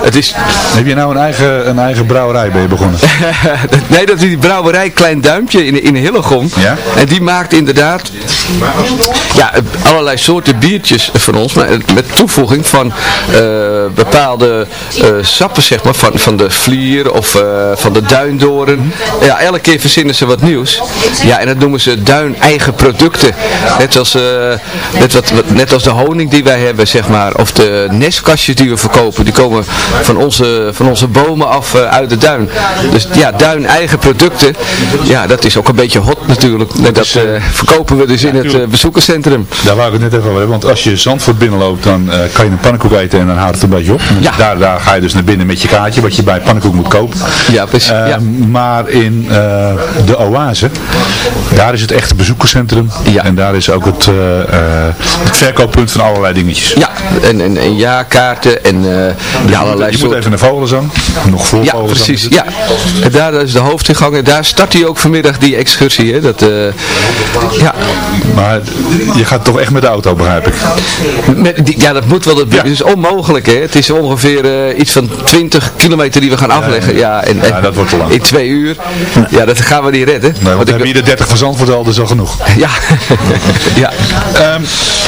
het is... Heb je nou een eigen, een eigen brouwerij je begonnen? [laughs] nee, dat is die brouwerij Klein Duimpje in, in Hillegom. Ja? En die maakt inderdaad ja, allerlei soorten biertjes van ons. Maar met toevoeging van eh, bepaalde eh, sappen, zeg maar. Van, van de vlier of eh, van de duindoren. Ja, elke keer verzinnen ze wat nieuws. Ja, en dat noemen ze duin-eigen producten. Net als, net, wat- net als de honing die wij hebben, zeg maar. Of de nestkastjes die we verkopen. Die komen van onze, van onze bomen af eh, uit de duin. Dus ja, duin-eigen producten. Ja, dat is ook een beetje hot natuurlijk. En dat eh, verkopen we dus in het eh, bezoekerscentrum. Daar wou ik het net even over hebben, want als je Zandvoort binnenloopt, dan eh, kan je een pannenkoek eten en dan houdt het een beetje op. Dus Ja. Daar, daar ga je dus naar binnen met je kaartje, wat je bij pannenkoek moet kopen. Ja, precies. Eh, ja. Maar in eh, de Oase, daar is het echte bezoekerscentrum. Ja. En daar is ook het, eh, eh, het verkooppunt van allerlei dingetjes. Ja, en, en, en jaarkaarten en eh, ja, allerlei je moet soorten. Vogelzang, nog voor Ja, precies. Ja. Daar is de hoofdingang en daar start hij ook vanmiddag die excursie. Hè? Dat, eh, ja. Maar je gaat toch echt met de auto, begrijp ik. Met die, ja, dat moet wel. Ja. het is onmogelijk. Hè? Het is ongeveer eh, iets van 20 kilometer die we gaan afleggen. Ja, en, dat wordt te lang. In twee uur. Ja, dat gaan we niet redden. Nee, want Want hebben hier de 30 van Zandvoort al, dus al genoeg. ja. [laughs] ja. Ehm,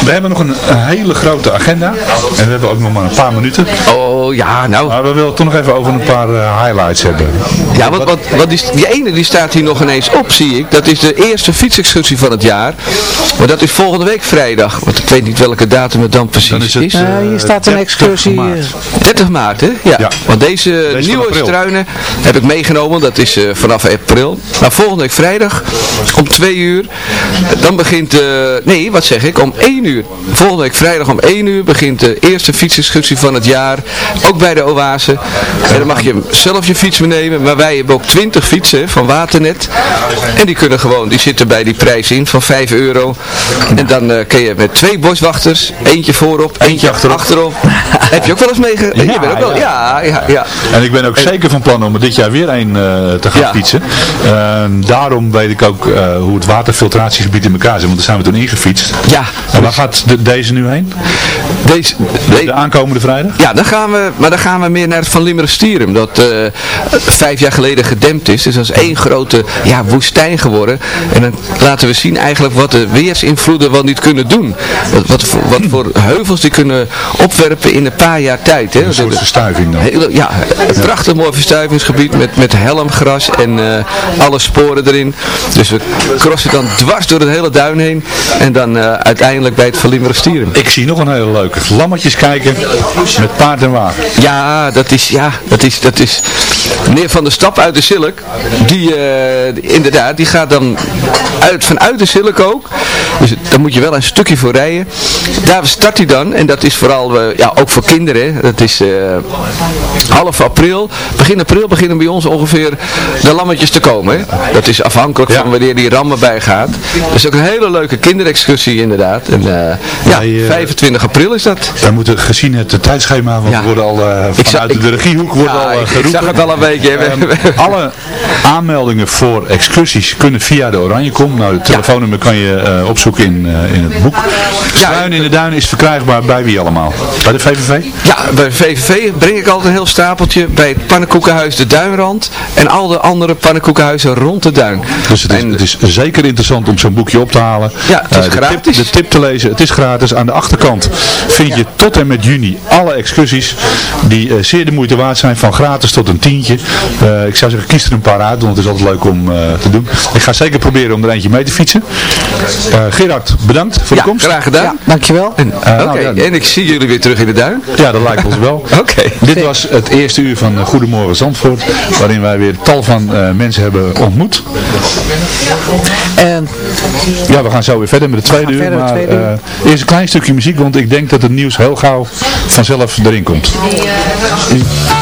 we hebben nog een, een hele grote agenda. En we hebben ook nog maar een paar minuten. Oh, ja, nou. Maar we willen het toch nog even over een paar eh, highlights hebben. Ja, want, want, want die, die ene die staat hier nog ineens op, zie ik. Dat is de eerste fietsexcursie van het jaar. Maar dat is volgende week vrijdag. Want ik weet niet welke datum het dan precies Dan is het, is. Eh, hier staat een 30 excursie. maart. eh, 30 maart, hè? Ja. Ja. Want deze, nieuwe struinen heb ik meegenomen. Dat is eh, vanaf april. Maar volgende week vrijdag om 2 uur. dan begint, eh, nee, wat zeg ik, om 1 uur. Volgende week vrijdag om 1 uur begint de eerste fietsexcursie van het jaar. Ook bij de Oase. En dan mag je zelf je fiets meenemen. Maar wij hebben ook 20 fietsen van Waternet. En die kunnen gewoon, die zitten bij die prijs in van 5 euro. En dan eh, kun je met twee boswachters, eentje voorop, eentje achterop. [laughs] Heb je ook wel eens meege... je bent ook wel, ja, ja, ja. En ik ben ook zeker van plan om er dit jaar weer een eh, te gaan Ja. fietsen. Ehm, daarom weet ik ook eh, hoe het waterfiltratiegebied in elkaar zit, want daar zijn we toen ingefietst. Ja. En waar gaat de- deze nu heen? Deze, De aankomende vrijdag? Ja, dan gaan we, maar dan gaan we meer naar het Van Limmerstieren, dat eh, vijf jaar geleden gedempt is. Dus dat is één grote ja, woestijn geworden. En dan laten we zien eigenlijk wat de weersinvloeden wel niet kunnen doen. Wat, wat, voor, wat voor heuvels die kunnen opwerpen in een paar jaar tijd. Hè. Een soort verstuiving dan. Hele, ja, een prachtig mooi verstuivingsgebied met, met helmgras en eh, alle sporen erin. Dus we crossen dan dwars door het hele duin heen en dan eh, uiteindelijk bij het Van Limmerstieren. Ik zie nog een hele leuke. Lammetjes kijken met paard en wagen. Ja, dat is, ja, dat is, dat is, meneer Van der Stap uit de Silk, die, eh, inderdaad, die gaat dan uit, vanuit de Silk ook, dus daar moet je wel een stukje voor rijden. Daar start hij dan, en dat is vooral, eh, ja, ook voor kinderen, dat is eh, half april, begin april beginnen bij ons ongeveer de lammetjes te komen. Hè. Dat is afhankelijk van wanneer die rammen bij gaat. Dat is ook een hele leuke kinderexcursie inderdaad. En, ja, Wij, eh, 25 april is dat. Wij moeten gezien het schema, want Ja. we worden al Ik zag- de regiehoek wordt Ja, al eh, ik- ik geroepen. zag het al een beetje. Ehm, [laughs] alle aanmeldingen voor excursies kunnen via de Oranjekom. Nou, het telefoonnummer kan je eh, opzoeken in, eh, in het boek. Struin in de Duin is verkrijgbaar bij wie allemaal? Bij de VVV? Ja, bij VVV breng ik altijd een heel stapeltje bij het pannenkoekenhuis de Duinrand en al de andere pannenkoekenhuizen rond de Duin. Dus het is, het is zeker interessant om zo'n boekje op te halen. Ja, het is de gratis. Tip, de tip te lezen, het is gratis. Aan de achterkant vind je tot en met juni alle excursies die eh, zeer de moeite waard zijn. Van gratis tot een tientje. Eh, ik zou zeggen, kies er een paar uit, want het is altijd leuk om eh, te doen. Ik ga zeker proberen om er eentje mee te fietsen. Eh, Gerard, bedankt voor Ja, de komst. graag gedaan. Dankjewel. En, Oké, nou, en ik zie jullie weer terug in de Duin. Ja, dat lijkt ons wel. [laughs] Oké. Dit was het eerste uur van Goedemorgen Zandvoort, waarin wij weer tal van eh, mensen hebben ontmoet. En Ja, we gaan zo weer verder met de tweede uur, maar het tweede uur. eh, eerst een klein stukje muziek, want ik denk dat het nieuws heel gauw vanzelf erin komt. We